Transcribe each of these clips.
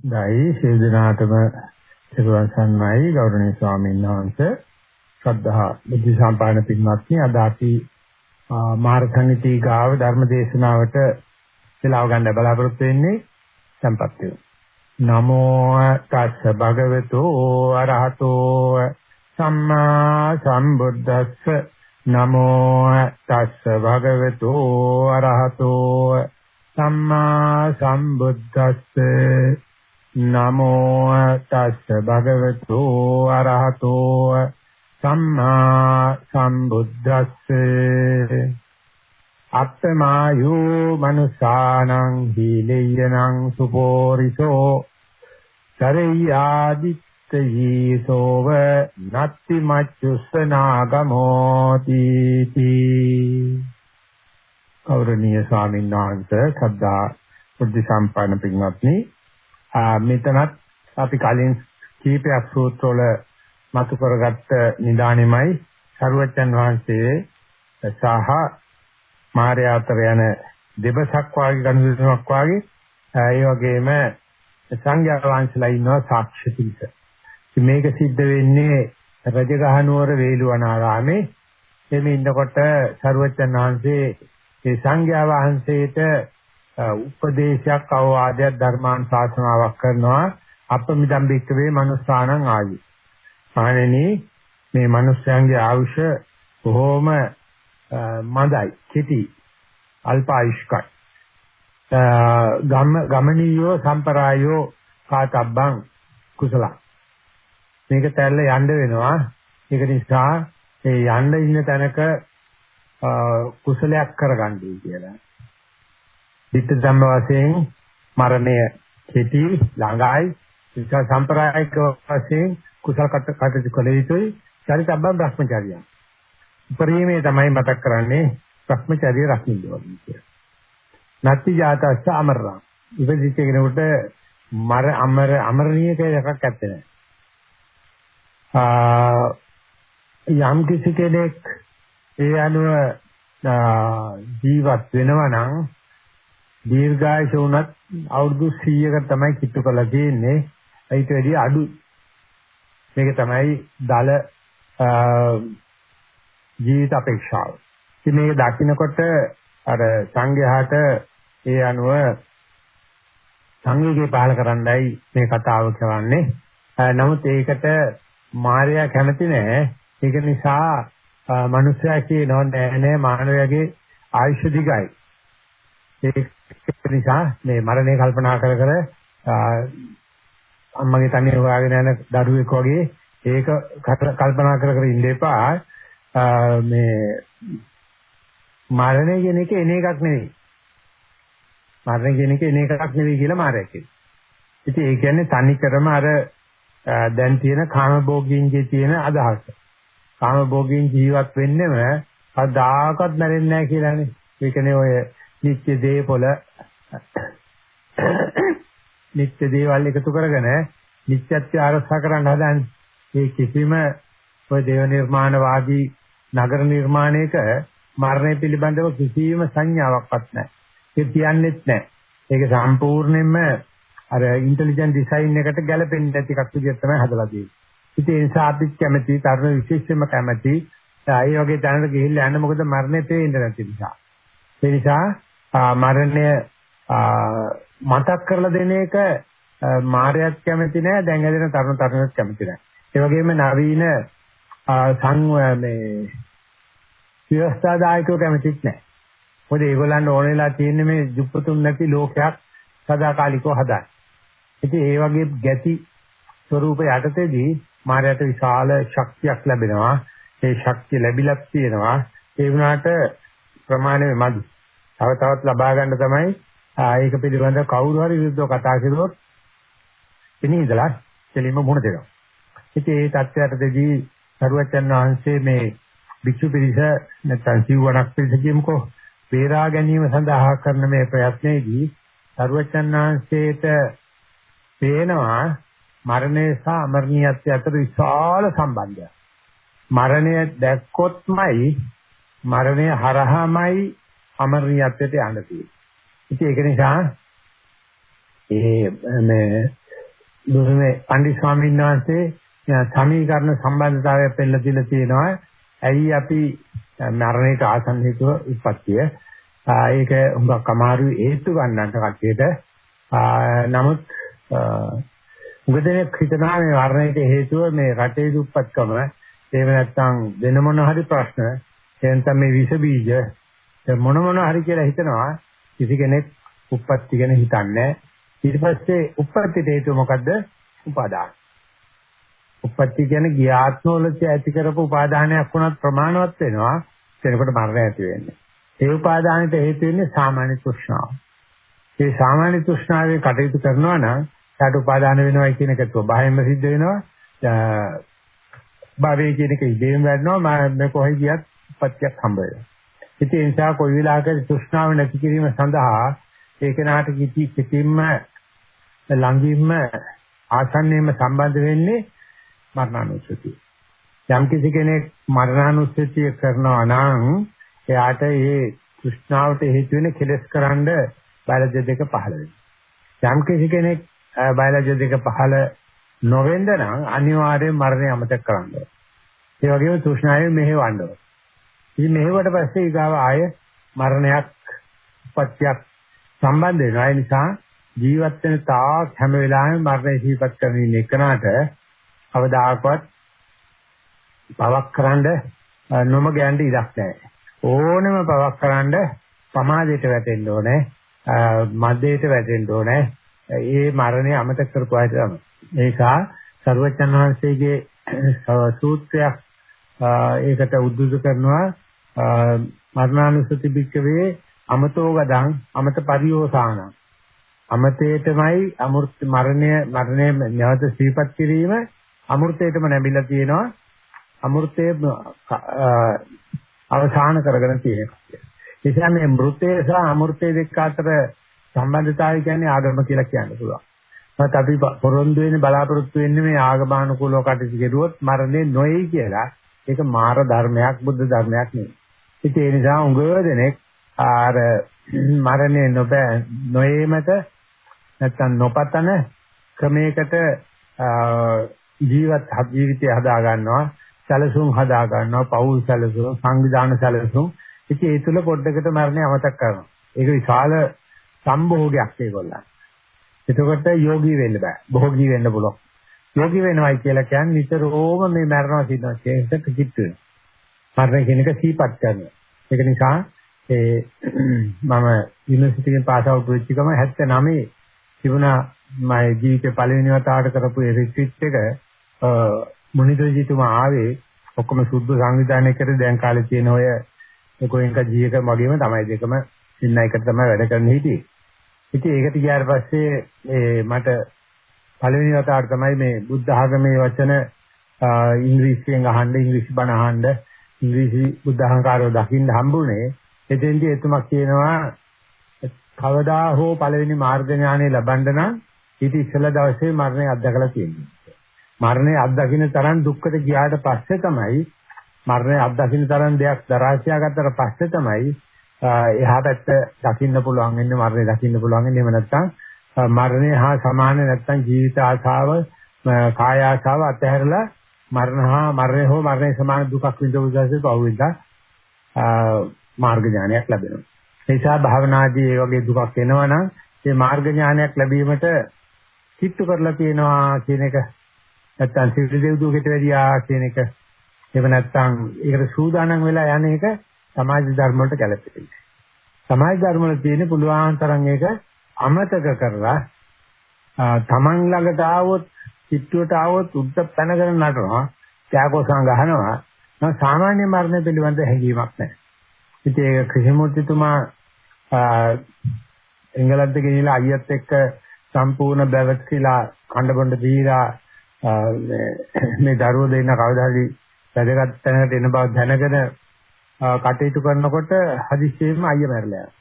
දෛ ශේදනාතම සිරුවන් සන්නයි ගෞරවනීය ස්වාමීන් වහන්සේ. ශ්‍රද්ධා බුද්ධ සම්පාදන පින්වත්නි අද අපි මාර්ගනිතී ගාව ධර්ම දේශනාවට වෙලාව ගන්න බලාපොරොත්තු වෙන්නේ සම්පත් නමෝ තස්ස භගවතු අරහතෝ සම්මා සම්බුද්දස්ස. නමෝ තස්ස භගවතු අරහතෝ සම්මා සම්බුද්දස්ස. නමෝ තස්ස භගවතු අරහතෝ සම්මා සම්බුද්දස්සේ අත්තමායෝ මනුසානං හීලෙයනං සුපෝරිසෝ සරයාදිත්තයීසෝව නත්ති මච්චුස්සනාගමෝති කෞරණීය ස්වාමීන් වහන්සේ සද්ධා බුද්ධ සම්පන්න පින්වත්නි මෙතනත් අපි කලින් කීපයක් සූත්‍රවල මතු කරගත්ත නිදානෙමයි සරුවච්චන් වහන්සේ සහ මාර්යා අතර යන දෙබසක් වාගේ ගනුදෙනුවක් වාගේ ඒ වගේම සංඝයා වහන්සේලා ඉන්නවා සාක්ෂි පිළිස. මේක සිද්ධ වෙන්නේ රජගහනුවර වේළුවනාරාමේ එමේ ඉන්නකොට සරුවච්චන් වහන්සේ ඒ සංඝයා වහන්සේට උපදේශයක් අවවාදයක් ධර්මාන් ශාසනාවක් කරනවා අපමිදම් බික්කවේ මනුස්සානං ආයු. ආනෙනි මේ මනුස්සයන්ගේ ආයුෂ බොහොම මඳයි, කෙටි, අල්පායුෂ්කයි. ගම ගමනීයෝ සම්පරායෝ කාතබ්බං කුසල. මේක තැල්ල යන්න වෙනවා. ඒක නිසා ඒ යන්න ඉන්න තැනක කුසලයක් කරගන්නයි කියලා. විත්ත ධම්ම වශයෙන් මරණය කෙටි ළඟයි විචා සම්ප්‍රායික වශයෙන් කුසල කටයුතු කළ යුතුයි චරිතබ්බම් භ්‍රමචර්යය. උපරිමයේ තමයි මතක් කරන්නේ භ්‍රමචර්යය රකින්න ඕනේ කියලා. නැති ජාතස්ස අමරණ. ඉපදිච්ච කෙනෙකුට මර අමර අමරණීය එකක් ඇත්තේ නැහැ. යම් කිසි කෙනෙක් ඒ අනුව ජීවත් වෙනවා නම් දීර්ඝායස වුණත් අවුරුදු 100කට තමයි කිට්ටු කරලා තියෙන්නේ. ඊට වැඩිය අඩු. මේක තමයි දල ජීවිත අපේක්ෂාව. ඉතින් මේක දකින්නකොට අර සංඝයාට ඒ අනුව සංවේගය පහල කරන්නයි මේ කතාව කරන්නේ. නමුත් ඒකට මාර්යා කැමති නෑ. ඒක නිසා මිනිස්සයා කියනවා නෑ නෑ මානවයාගේ ආයුෂ දිගයි. ඒක නිසා මේ මරණය කල්පනා කර කර අම්මගේ තනිය හොයාගෙන යන දරුවෙක් වගේ ඒක කල්පනා කර කර ඉන්න එපා. මේ මරණය කියන එක එන එකක් නෙවෙයි. මරණය කියන එක එන එකක් නෙවෙයි කියලා මාරයක් කියනවා. ඉතින් ඒ කියන්නේ තනිකරම අර දැන් තියෙන කාමභෝගීන්ගේ තියෙන අදහස. කාමභෝගීන් ජීවත් වෙන්නෙම කවදාකවත් මැරෙන්නේ නැහැ කියලානේ. ඒකනේ ඔය නිත්‍ය දේපොළ නිත්‍ය දේවල් එකතු කරගෙන නිත්‍යත්‍ය ආරක්ෂා කරන්න හදන්නේ. මේ කිසිම ඔය දේව නිර්මාණවාදී නගර නිර්මාණයක මරණය පිළිබඳව කිසිම සංඥාවක්වත් නැහැ. ඒ කියන්නේත් නැහැ. ඒක සම්පූර්ණයෙන්ම අර ඉන්ටෙලිජන්ට් ඩිසයින් එකට ගැලපෙන්නේ නැති එකක් විදිහට තමයි හදලා තියෙන්නේ. ඉතින් ඒ නිසා අපි කැමති තරුණ විශේෂයෙන්ම කැමති ඒ වගේ තැනකට ගිහිල්ලා යන්න මොකද මරණය පේන්නේ නැති නිසා. ඒ නිසා මරණය මතක් කරලා දෙන එක මායයක් කැමති නෑ දැන් ඇදෙන තරුණ තරුණියක් කැමති නෑ. ඒ වගේම නවීන සං මේ විවස්ථාදායකව කැමතිත් නෑ. මොකද ඒගොල්ලන්ට ඕන වෙලා තියෙන්නේ මේ දුප්පතුන් නැති ලෝකයක් සදාකාලිකව හදන්න. ඉතින් ඒ වගේ ගැති ස්වરૂප යටතේදී මායයට විශාල ශක්තියක් ලැබෙනවා. ඒ ශක්තිය ලැබිලා තියෙනවා. ඒ වුණාට ප්‍රමාණය මදි. තව තවත් ලබා ගන්න තමයි ඒක පිළිබඳව කවුරු හරි විරුද්ධව කතා කළොත් එනේ ඉඳලා දෙලින්ම මුණ දෙනවා. ඉතින් ඒ தත්ත්වයටදී සරුවචන් වහන්සේ මේ භික්ෂු පිරිස නැත්නම් සිව්වණක් පිරිස කියමුකෝ වේරා ගැනීම සඳහා කරන මේ ප්‍රයත්නයේදී සරුවචන් වහන්සේට පේනවා මරණය සහ අමරණීයත්වය අතර විශාල සම්බන්ධයක්. මරණය දැක්කොත්මයි මරණය හරහාමයි අමරණීයත්වයට යන්න තියෙන්නේ. ඉතින් ඒක නිසා ඒ මේ දුරුමේ පණ්ඩිත ස්වාමීන් වහන්සේ සමීකරණ සම්බන්ධතාවය පෙන්නලා දීලා තියෙනවා. ඇයි අපි මරණයට ආසන්න හේතුව උප්පත්තිය. ඒක හුඟක් අමාරුයි හේතු ගන්නන්ට කට්ටියට. නමුත් උගදෙනෙක් හිතනවා මේ මරණයට හේතුව මේ රටේ දුප්පත්කම එහෙම නැත්නම් වෙන මොන හරි ප්‍රශ්න එහෙනම් මේ විස බීජ මොන මොන හරි කියලා හිතනවා කිසි කෙනෙක් උප්පත්ති ගැන හිතන්නේ ඊට පස්සේ උප්පත්තිට හේතුව මොකද්ද උපාදාන උප්පත්ති කියන්නේ ගියාත්මවලදී ඇති කරපු උපාදානයක් වුණත් ප්‍රමාණවත් වෙනවා එතකොට මරණය ඇති වෙන්නේ. ඒ උපාදානෙට හේතු වෙන්නේ සාමාන්‍ය තෘෂ්ණාව. ඒ සාමාන්‍ය තෘෂ්ණාවේ කටයුතු කරනවා නම් ඊට උපාදාන වෙනවා කියන එක ස්වභාවයෙන්ම සිද්ධ වෙනවා. භවයේ කියන එක ඉදීම වැඩනවා මම කොහේ ගියත් උපත්තියක් හම්බ වෙනවා. ඉතින් ඒ නිසා කොයි වෙලාවකද තෘෂ්ණාව නැති කිරීම සඳහා ඒක නාට කිසි කිසිම ළඟින්ම ආසන්නයෙන්ම සම්බන්ධ වෙන්නේ මරණානුස්සතිය. යම් කිසි කෙනෙක් මරණානුස්සතිය කරනවා නම් එයාට ඒ කෘෂ්ණාවට හේතු වෙන කෙලස් කරන්න බයලජ්‍ය දෙක පහළ වෙනවා. යම් කිසි කෙනෙක් බයලජ්‍ය දෙක පහළ නොවෙන්න නම් අනිවාර්යයෙන් මරණය අමතක කරන්න ඕනේ. ඒ වගේම තෘෂ්ණාවෙන් මෙහෙවන්න ඕනේ. ඉතින් මෙහෙවට පස්සේ ඊගාව ආය මරණයක් උපත්යක් සම්බන්ධ වෙනවා. ඒ නිසා ජීවත් වෙන තාක් හැම වෙලාවෙම මරණය සිහිපත් කරමින් ඉන්න එකනට කවදාකවත් පවක් කරන්න නොම ගෑන්න ඉඩක් නැහැ. ඕනෙම පවක් කරන්න සමාජයට වැටෙන්න ඕනේ. මද්දේට වැටෙන්න ඕනේ. ඒ මරණය අමතක කරපුවා තමයි. ඒකා සර්වචන් වහන්සේගේ සූත්‍රයක් ඒකට උද්දුත කරනවා මරණානුසති බික්කවේ අමතෝ ගදං අමත පරියෝසාන අමතේටමයි අමෘත මරණය මරණය නැවත සිහිපත් කිරීම අමෘතයටම නැඹිලා තියෙනවා අමෘතයේ අවසාන කරගෙන තියෙනවා. ඒ කියන්නේ මෘතය සහ අමෘතය දෙක අතර සම්බන්ධතාවය කියන්නේ ආගම කියලා කියන්න පුළුවන්. ඒත් අපි පොරොන්දු වෙන්නේ බලාපොරොත්තු වෙන්නේ මේ ආගමානුකූලව කටයුතු කෙරුවොත් මරණය නොයි කියලා. ඒක මාර ධර්මයක් බුද්ධ ධර්මයක් නෙවෙයි. ඉතින් ඒ නිසා උඟ දෙනෙක් ආර මරණය නොබෑ නොයේමත නැත්තම් නොපතන ක්‍රමයකට ජීවත් ජීවිතය හදා ගන්නවා සැලසුම් හදා ගන්නවා පෞල් සැලසුම් සංවිධාන සැලසුම්. ඉතින් ඒ තුල පොඩ්ඩකට මරණය අමතක කරනවා. ඒක විශාල සම්භෝගයක් ඒගොල්ලන්. එතකොට යෝගී වෙන්න බෑ. භෝගී වෙන්න පුළුවන්. යෝගී වෙනවයි කියලා කියන්නේ නිතරම මේ මරණවා සිද්ධ කේසක කිට්ටු වෙනවා. මරණ කියන එක සීපත් කරනවා ඒක නිසා ඒ මම යුනිවර්සිටි එකෙන් පාස් අවුට් වෙච්ච ගම 79 තිබුණා මගේ ජීවිතේ පළවෙනි වතාවට කරපු ඒ රිට්‍රීට් එක මුනිදෝජිතුමා ආවේ ඔක්කොම සුද්ධ සංවිධානය කරේ දැන් කාලේ තියෙන ඔය කොහෙන්ක ජීයක වගේම තමයි දෙකම ඉන්න එකට තමයි වැඩ කරන්න හිටියේ. ඉතින් ඒකට ගියාට පස්සේ ඒ මට පළවෙනි වතාවට තමයි මේ බුද්ධ ආගමේ වචන ඉංග්‍රීසියෙන් අහන්න ඉංග්‍රීසි බණ අහන්න ඉංග්‍රීසි බුද්ධ අහංකාරව දකින්න හම්බුනේ. එතෙන්දී එතුමා කියනවා කවදා හෝ පළවෙනි මාර්ග ඥානෙ ලබන්න නම් ඊට ඉස්සෙල්ලා දවසේ මරණය අත්දකලා තියෙනවා. මරණය අත්දකින්න තරම් දුක්කට ගියාට පස්සේ තමයි මරණය අත්දකින්න තරම් දෙයක් දරා ගත්තට පස්සේ තමයි එහා පැත්ත දකින්න පුළුවන් වෙන්නේ මරණය දකින්න පුළුවන් වෙන්නේ එහෙම නැත්නම් මරණය හා සමාන නැත්නම් ජීවිත ආශාව කාය ආශාව අතහැරලා මරණ හා මරණය හෝ මරණය සමාන දුකක් විඳපු දැසේ පහුවෙන්දා මාර්ග ඥානයක් ලැබෙනවා. ඒ නිසා භාවනාදී මේ වගේ දුකක් එනවනම් ඒ මාර්ග ඥානයක් ලැබීමට කිට්ටු කරලා තියෙනවා කියන එක නැත්තම් සිවිල් දෙව්දුවකට වැඩියා කියන එක එහෙම නැත්තම් ඒකට සූදානම් වෙලා යන එක සමාජ ධර්ම වලට ගැලපෙන්නේ. සමාජ ධර්ම වල තියෙන පුළුවන් තරම් ඒක අමතක කරලා තමන් ළඟට ආවොත් චිත්තුවට ආවොත් උද්ද පැනගෙන නටනවා ත්‍යාගෝසං ගහනවා නම් සාමාන්‍ය මරණය පිළිබඳ හැඟීමක් නැහැ. ඉතින් ඒක ක්‍රිෂිමූර්තිතුමා එංගලන්තේ ගෙනිලා අයියත් එක්ක සම්පූර්ණ බැවත්ලා කණ්ඩ බොණ්ඩ දීලා මේ දරුවෝ දෙන්න කවදා හරි වැඩගත් තැනකට එන බව දැනගෙන කටයුතු කරනකොට හදිස්සියෙම අයිය මැරලා යනවා.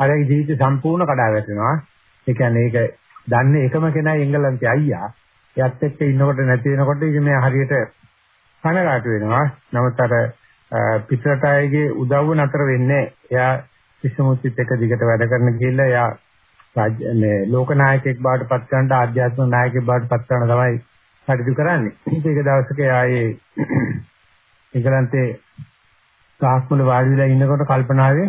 අරගේ ජීවිත සම්පූර්ණ කඩා වැටෙනවා. ඒ කියන්නේ ඒක දන්නේ එකම කෙනා එංගලන්තේ අයියා. එයත් එක්ක ඉන්නකොට නැති වෙනකොට ඉතින් මේ හරියට කනගාටු වෙනවා. නමුත් අර පිටරට අයගේ උදව්ව නතර වෙන්නේ එයා කිසිමුත්‍ිත් එක දිගට වැඩ කරන ගිහිල්ලා එයා රාජ්‍ය මේ ලෝක නායකයෙක් බවට පත් කරන්න ආධ්‍යාත්මික නායකයෙක් බවට පත් කරන තමයි කටයුතු කරන්නේ. ඒක දවසක ආයේ ඒගලන්තේ සාස්මුල වාඩි වෙලා ඉන්නකොට කල්පනාවේ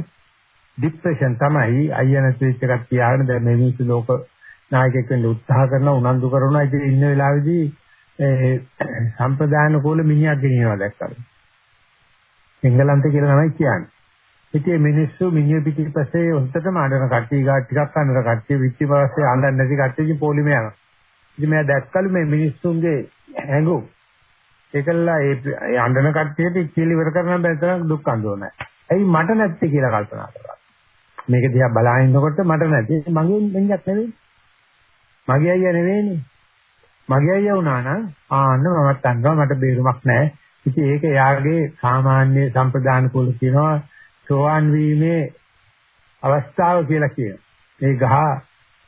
ડિප්‍රෙෂන් තමයි අයියන ස්විච් එකක් තියාගෙන දැන් මේ මිනිස්සු ලෝක නායකයෙක් වෙන්න උත්සාහ කරන උනන්දු කරනවා ඉතින් ඉන්න වෙලාවේදී ඒ සම්ප්‍රදාන කෝල මිනිහක් ගෙනියනවා දැක්කම. එංගලන්තේ කියලා තමයි කියන්නේ. ඉතින් මිනිස්සු මිනිහ පිටිපස්සේ හොන්ටම අඬන කට්ටිය ගා ටිකක් අඬන කට්ටිය පිටිපස්සේ අඬන්නේ නැති කට්ටියකින් පොලිම යනවා. ඉතින් මම දැක්කලු මේ මිනිස්සුන්ගේ හැඟුම් ඒකල්ලා ඒ අඬන කට්ටියට කියලා ඉවර කරන්න බැරි තරම් දුක් අඳුනන. ඇයි මට නැත්තේ කියලා කල්පනා කරා. මේක දිහා බලාගෙන ඉන්නකොට මට නැති මගේ මෙන්නක් නෙවෙයි. මගේ අයියා නෙවෙයිනේ. මගේ අයියා වුණා නම් ආන්න මමත් දන්නවා මට බේරුමක් නැහැ. ඉතින් ඒක යාගේ සාමාන්‍ය සම්ප්‍රදාන කුල කියනවා සෝවාන් වීමේ අවස්ථාව කියලා කියනවා. ඒ ගහ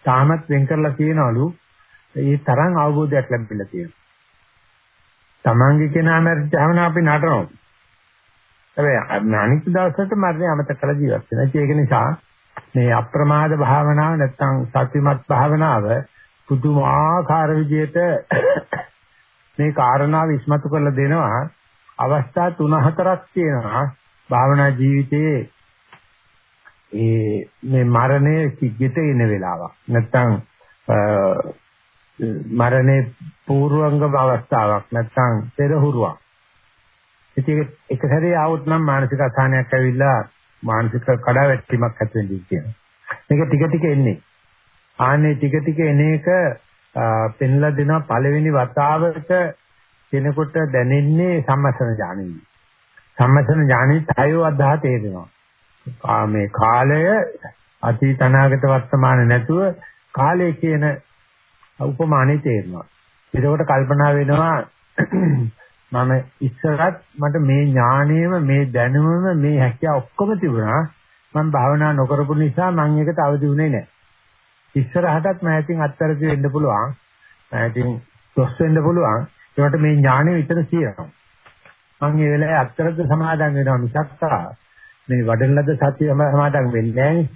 තාමත් වෙන් කරලා තියනවලු ඒ තරම් අවබෝධයක් ලැබිලා තියෙනවා. තමන්ගේ කෙනා මැරිච්චාම අපි නටනවා. හැබැයි අනිත් දවසට මරණය අමතක කරලා ජීවත් වෙනවා. ඒක නිසා මේ අප්‍රමාද භාවනාව නැත්නම් සතිමත් භාවනාව පුදුමාකාර විදිහට මේ කාරණාව ඉස්මතු කරලා දෙනවා. අවස්ථා 3-4ක් තියෙනවා. භාවනා ජීවිතයේ ඒ මේ මරණය සිද්ධිත එන වෙලාවක්. නැත්නම් මරණේ පූර්වංගම අවස්ථාවක්. නැත්නම් පෙරහුරුවක්. ඉතින් එක සැරේ ආවොත් නම් මානසික අසහනයක් ඇවිල්ලා මානසික කඩාවැටීමක් ඇති වෙන්නේ කියනවා. මේක ටික ටික එන්නේ. ආන්නේ ටික ටික එන එක පෙන්ලා දෙනවා පළවෙනි වතාවට කෙනෙකුට දැනෙන්නේ සම්මසන ඥානෙයි. සම්මසන ඥානෙයි තයෝ අදහා තේරෙනවා. මේ කාලය අතීත අනාගත වර්තමාන නැතුව කාලය කියන උපමානෙ තේරෙනවා. ඒකෝට කල්පනා වෙනවා මම ඉස්සරත් මට මේ ඥාණයම මේ දැනුමම මේ හැකියාව ඔක්කොම තිබුණා මම භාවනා නොකරපු නිසා මම ඒකට අවදි වුණේ නැහැ ඉස්සරහටත් මම ඉතින් අත්තරදි වෙන්න පුළුවන්. මම ඉතින් දොස් වෙන්න පුළුවන්. ඒකට මේ ඥාණය විතර කියනවා මම මේ වෙලාවේ අත්තරද සමාදන් වෙනවා මිසක් මේ වඩන ලද සත්‍ය සමාදන් වෙන්නේ නැහැ නේ.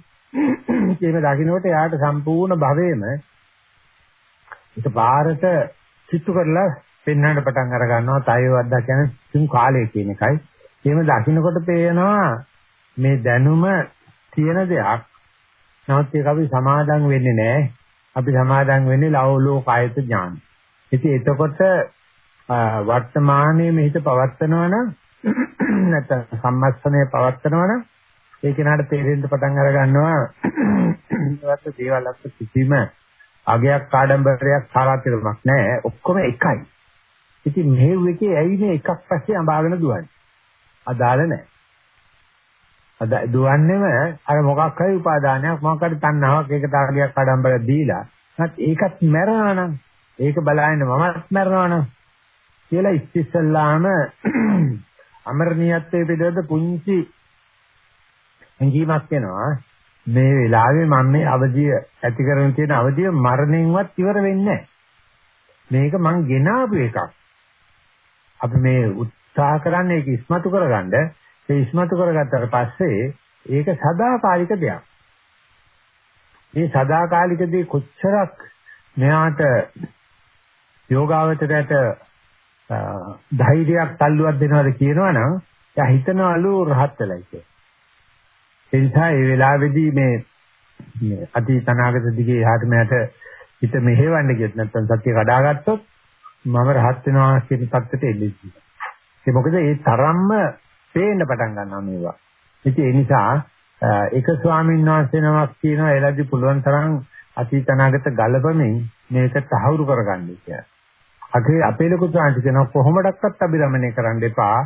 ඒක දකින්නකොට එයාට සම්පූර්ණ භවයේම ඒක පාරට සිත්තු කරලා පෙන්වන්න පටන් අර ගන්නවා. තයව වද්දා කියන්නේ තුන් කාලය කියන එකයි. එහෙම දකින්නකොට පේනවා මේ දැනුම තියෙන දෙයක්. නමුත් ඒක අපි සමාදන් වෙන්නේ නැහැ. අපි සමාදන් වෙන්නේ ලෞලෝකායත ඥාන. ඉතින් එතකොට වර්තමානයේ මෙහිත පවත්නවා නම් නැත්නම් සම්මස්සනය පවත්නවා නම් ඒ කෙනාට තේරෙන්න පටන් අර ගන්නවා ඒවත් දේවල් අත්ත කිසිම අගයක් ආඩම්බරයක් සාරාත්මකමක් නැහැ ඔක්කොම එකයි ඉතින් මෙහෙව් එකේ ඇයි මේ එකක් පස්සේ අඹාගෙන දුවන්නේ? අදාළ නැහැ. අද දුවන්නේම අර මොකක් හරි උපාදානයක් මොකක් හරි තණ්හාවක් ඒක තාගයක් ආඩම්බර දීලා නැත් ඒකත් මැරනවා නම් ඒක බලන්න මමත් මැරනවා නම් කියලා ඉස්සෙල්ලාම අමරණීයත්වයේ පිළිබඳ පුංචි හැඟීමක් එනවා. මේ වෙලාවේ මම මේ අවදිය ඇති කරගෙන තියෙන අවදිය මරණයෙන්වත් ඉවර වෙන්නේ මේක මං ගෙනාවු එකක්. අපි මේ උත්සාහ කරන්නේ ඒක ඉස්මතු කරගන්න. ඒ ඉස්මතු කරගත්තට පස්සේ ඒක සදාකාලික දෙයක්. මේ සදාකාලික දේ කොච්චරක් මෙයාට යෝගාවචරයට ධෛර්යයක් තල්ලුවක් දෙනවද කියනවනම් එයා හිතනවලු රහත් වෙලයි කියලා. ඒ නිසා මේ වෙලාවේදී මේ මේ අතීත අනාගත දිගේ එහාට මෙහාට හිත මෙහෙවන්න කියත් නැත්නම් සත්‍ය කඩාගත්තොත් මම රහත් වෙනවා කියන පැත්තට එන්නේ. ඒ මොකද ඒ තරම්ම පේන්න පටන් ගන්නවා මේවා. ඉතින් ඒ නිසා එක ස්වාමීන් වහන්සේ නමක් කියනවා එළදි පුළුවන් තරම් අතීත අනාගත ගලපමින් මේක තහවුරු කරගන්න කියලා. අගේ අපේ ලොකු සාන්ති කියනවා කොහොමඩක්වත් අභිරමණය කරන්න එපා.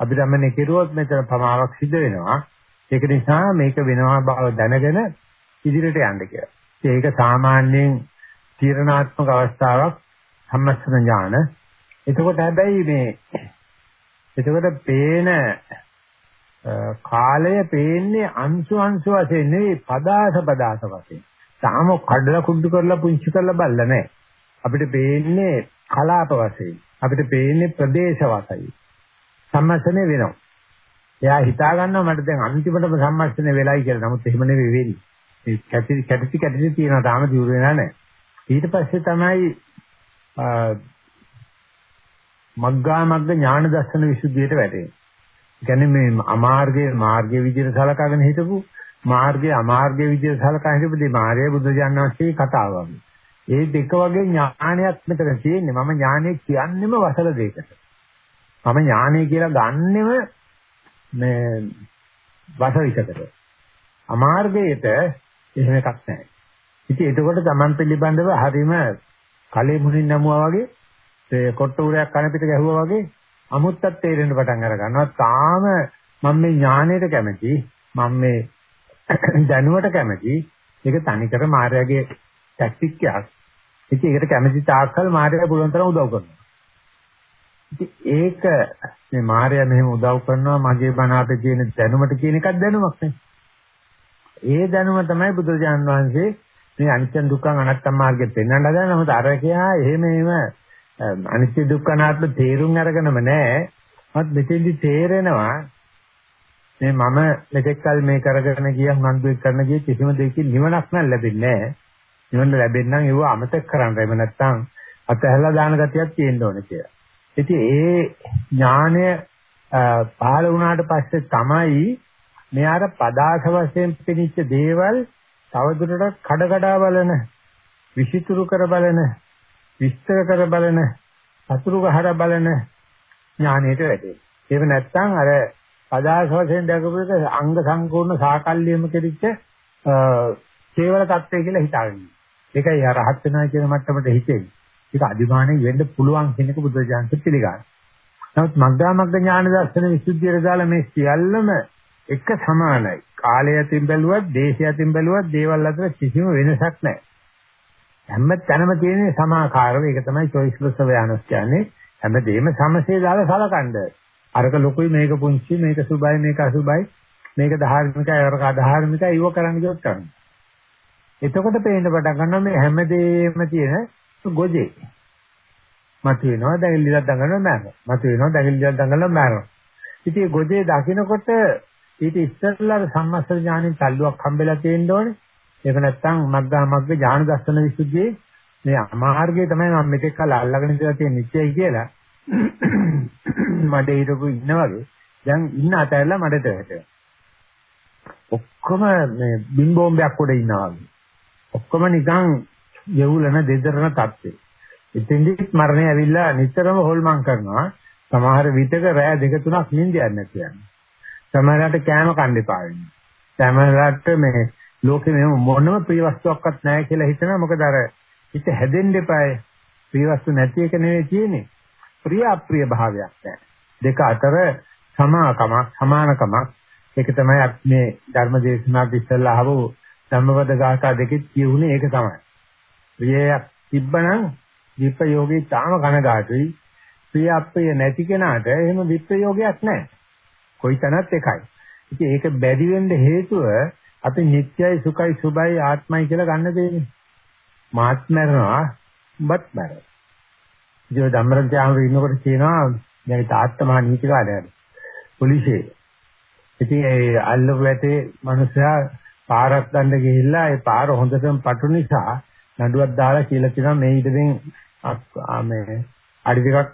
අභිරමණය කෙරුවොත් මෙතන පමාවක් සිද්ධ වෙනවා. ඒක නිසා මේක වෙනවා බව දැනගෙන ඉදිරියට යන්න කියලා. ඒක සාමාන්‍යයෙන් තීරණාත්මක අවස්ථාවක් සම්මස්සන ඥාන. එතකොට හැබැයි මේ එතකොට පේන කාලය පේන්නේ අංශු අංශු වශයෙන් නෙවෙයි පදාස පදාස වශයෙන්. තාම කඩලා කුඩු කරලා පුංචි කරලා බල්ල නැහැ. අපිට පේන්නේ කලාප වශයෙන්. අපිට පේන්නේ ප්‍රදේශ වශයෙන්. සම්මස්සනේ වෙනවා. එයා හිතා ගන්නවා මට දැන් අන්තිමටම සම්මස්සනේ වෙලයි කියලා. නමුත් එහෙම නෙවෙයි වෙන්නේ. ඒ කැටි කැටි කැටි තියෙනවා තාම දියුර වෙනා නැහැ. ඊට පස්සේ තමයි මග්ගා මග්ග ඥාන දර්ශන විසුද්ධියට වැටෙන්නේ. කියන්නේ මේ අමාර්ගයේ මාර්ගයේ විදිහට සලකාගෙන හිටපු මාර්ගයේ අමාර්ගයේ විදිහට සලකා හිටපු දී මාර්ගයේ බුද්ධ ජානනාංශයේ කතාව වගේ. ඒ දෙක වගේ ඥානයක් මෙතන තියෙන්නේ. මම ඥානෙ කියන්නෙම වසල දෙයකට. මම ඥානෙ කියලා ගන්නෙම මේ වසවිසකට. අමාර්ගයට එහෙම එකක් නැහැ. ඉතින් එතකොට Taman පිළිබඳව හරීම කලෙ මුණින් නමුවා වගේ ඒ කොට්ට උරයක් කන පිට ගැහුවා වගේ අමුත්තක් තේරෙන්න පටන් අර ගන්නවා. තාම මම මේ ඥාණයට කැමති. මම මේ දැනුවට කැමති. ඒක තනිකර මායාවේ ටැක්ටික් එකක්. ඉතින් ඒකට කැමති තාක්කල් මායාව පුළුවන් තරම් උදව් කරනවා. ඉතින් ඒක මේ මායාව මෙහෙම උදව් කරනවා මගේ බණ අපේ තියෙන දැනුමට කියන එකක් දැනුමක් නේ. ඒ දැනුම තමයි බුදුරජාන් වහන්සේ මේ අනිත්‍ය දුක්ඛ අනාත්ම මාර්ගෙත් පෙන්වන්න හදන නමුත් අර කියා එහෙම එහෙම අනිත්‍ය දුක්ඛ අනාත්ම තේරුම් අරගෙනම නැහැ. මත් මෙතෙන්දි තේරෙනවා මේ මම මෙතෙක් කල මේ කරගෙන ගියන් මන්දුවෙක් කරන ගිය කිසිම දෙයකින් නිවනක් නම් ලැබෙන්නේ නැහැ. නිවන ලැබෙන්න නම් ඒව අමතක කරන්න. එහෙම නැත්නම් අතහැරලා දාන ගතියක් තියෙන්න ඕනේ කියලා. ඉතින් ඒ ඥානය පහළ වුණාට පස්සේ තමයි මෙයාට පදාස වශයෙන් පිළිච්ච දේවල් තවදුරටත් කඩකඩා බලන විචිතුරු කර බලන විස්තර කර බලන අතුරු ගහර බලන ඥානයට වැටේ. ඒක නැත්තම් අර පදාස වශයෙන් දැකපු එක අංග සම්පූර්ණ සාකල්යෙම කෙරිච්ච කේවල தත්ත්වය කියලා හිතාගෙන. ඒකයි අර රහත් වෙනවා කියන මට්ටමට හිතෙන්නේ. ඒක අදිමානෙ වෙන්න පුළුවන් කෙනෙක් බුදුජානක පිළිගන්න. නමුත් මග්ගා මග්ග ඥාන දර්ශන විසුද්ධියට දාලා මේ සියල්ලම එක සමානයි. කාලය අතින් බැලුවත්, දේශය අතින් බැලුවත් දේවල් අතර කිසිම වෙනසක් නැහැ. හැම තැනම තියෙන සමාකාරව ඒක තමයි choiceless awareness කියන්නේ. හැමදේම සමසේ දාලා සලකන්න. අරක ලොකුයි මේක පුංචි මේක සුබයි මේක අසුබයි මේක ධාර්මිකයි අරක අධාර්මිකයි ඉව කරන්න ගියොත් කරන්නේ. එතකොට පේන්න පටන් ගන්නවා මේ හැමදේම තියෙන ගොජේ. මත වෙනවා දැගිල්ලක් දඟලනවා මෑනවා. මත වෙනවා දැගිල්ලක් දඟලනවා මෑනවා. ඉතින් ගොජේ දකින්නකොට ඊට ඉස්සෙල්ලා සම්මස්ත ඥානෙන් තල්ලුවක් හම්බෙලා තියෙන්න ඕනේ. ඒක නැත්තම් මග්ගා මග්ග ඥාන දර්ශන විසුද්ධියේ මේ අමාර්ගය තමයි මම මෙතෙක් කල අල්ලගෙන ඉඳලා තියෙන නිශ්චයයි කියලා මඩේ හිටපු ඉන්න වගේ දැන් ඉන්න අතහැරලා මඩට වැටෙනවා. ඔක්කොම මේ බිම් බෝම්බයක් උඩ ඉන්නවා වගේ. ඔක්කොම නිකන් යවුලන දෙදරන තත්ත්වේ. එතෙන්දිත් මරණය ඇවිල්ලා නිතරම හොල්මන් කරනවා. සමහර විටක රෑ දෙක තුනක් නිින්දයක් නැති යනවා. සමහරකට කෑම කන්න එපා වෙනවා. සමහරකට මේ ලෝකෙ මේ මොනම ප්‍රිය වස්තුවක්වත් නැහැ කියලා හිතනවා. මොකද අර හිත හැදෙන්න එපායි. ප්‍රිය වස්තු නැති එක නෙවෙයි තියෙන්නේ. ප්‍රිය අප්‍රිය භාවයක් නැහැ. දෙක අතර සමාකමක් සමානකමක් ඒක තමයි මේ ධර්ම දේශනාව ඉස්සෙල්ලා අහව ධම්මපද ගාථා දෙකෙත් කියුනේ ඒක තමයි. ප්‍රියයක් තිබ්බනම් විප්‍රයෝගේ තාම කනගාටුයි. ප්‍රිය අප්‍රිය නැති කෙනාට එහෙම විප්‍රයෝගයක් නැහැ. කොයි තැනත් එකයි. ඉතින් ඒක බැරි වෙන්න හේතුව අපි නිත්‍යයි සුඛයි සුබයි ආත්මයි කියලා ගන්න දෙන්නේ. මාත් මරනවා, බත් මරනවා. ඉතින් ධම්මරජාමර ඉන්නකොට කියනවා දැන් තාත්තමහා නීතිකාරයද පොලිසිය. ඉතින් ඒ අල්ලපු වැටේ මිනිස්සයා පාරක් දණ්ඩ ගිහිල්ලා ඒ පාර හොඳටම පටු නිසා නඩුවක් දාලා කියලා කියනවා මේ ඊටෙන් මේ අඩි දෙකක්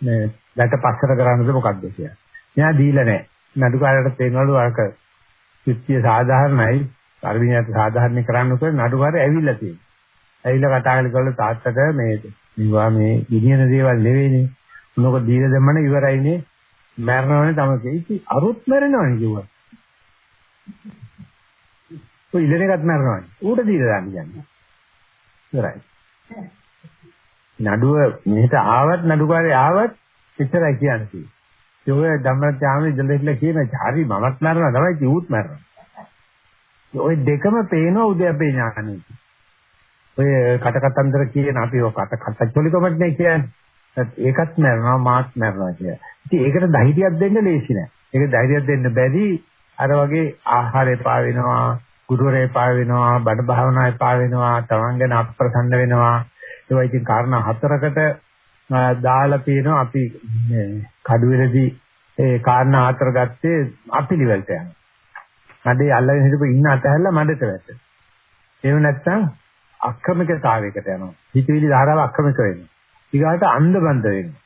මේ ගැට පස්සට කරන්නද මොකක්ද කියලා. මෙයා දීලා නැහැ. නඩුකාරයට තේනවලු අරක සිත්තිය සාධාරණයි. අරවිණයට සාධාරණ කරන්න උකර නඩුකාරය ඇවිල්ලා තියෙනවා. ඇවිල්ලා කතා කරලා තාත්තට මේ මේවා මේ ගිනියන දේවල් නෙවෙයිනේ. මොනක දීලා දැම්මම ඉවරයිනේ. මරනවනේ තමයි කිව්වේ. අරුත් මරනවනේ කිව්වා. ඔය ඉලන එකත් මරනවනේ. ඌට දීලා දාන්න කියන්නේ. ඉවරයි. නඩුව මෙහෙට ආවත් නඩුකාරේ ආවත් එච්චරයි කියන්නේ. ඒ ඔය ධම්මචාමි ඉඳලා කියන හරි මමත් මරනවා තමයි කිව්ත් මරනවා. ඔය දෙකම පේනවා උදයපේ ඥානෙ. ඔය කට කතන්දර කියන අපි ඔය කට කතච්චොලිකමත් නේ කියන්නේ. ඒකත් මරනවා මාත් මරනවා කිය. ඉතින් ඒකට ධෛර්යයක් දෙන්න ලේසි නෑ. ඒක ධෛර්යයක් දෙන්න බැරි අර වගේ ආහාරය පා වෙනවා ගුරුවරේ පා වෙනවා, බඩ භාවනාවේ පා වෙනවා, තමන් ගැන අප්‍රසන්න වෙනවා. ඒවා ඉතින් කාරණා හතරකට දාලා තියෙනවා අපි මේ කඩුවෙලදී ඒ කාරණා හතර ගත්තේ අපිලිවලට යනවා. මඩේ අල්ලගෙන හිටපු ඉන්න අතහැරලා මඩට වැටෙනවා. එහෙම නැත්නම් අක්‍රමිකතාවයකට යනවා. හිතවිලි ධාරාව අක්‍රමික වෙනවා. ඊගාට අන්ධබන්ද වෙනවා.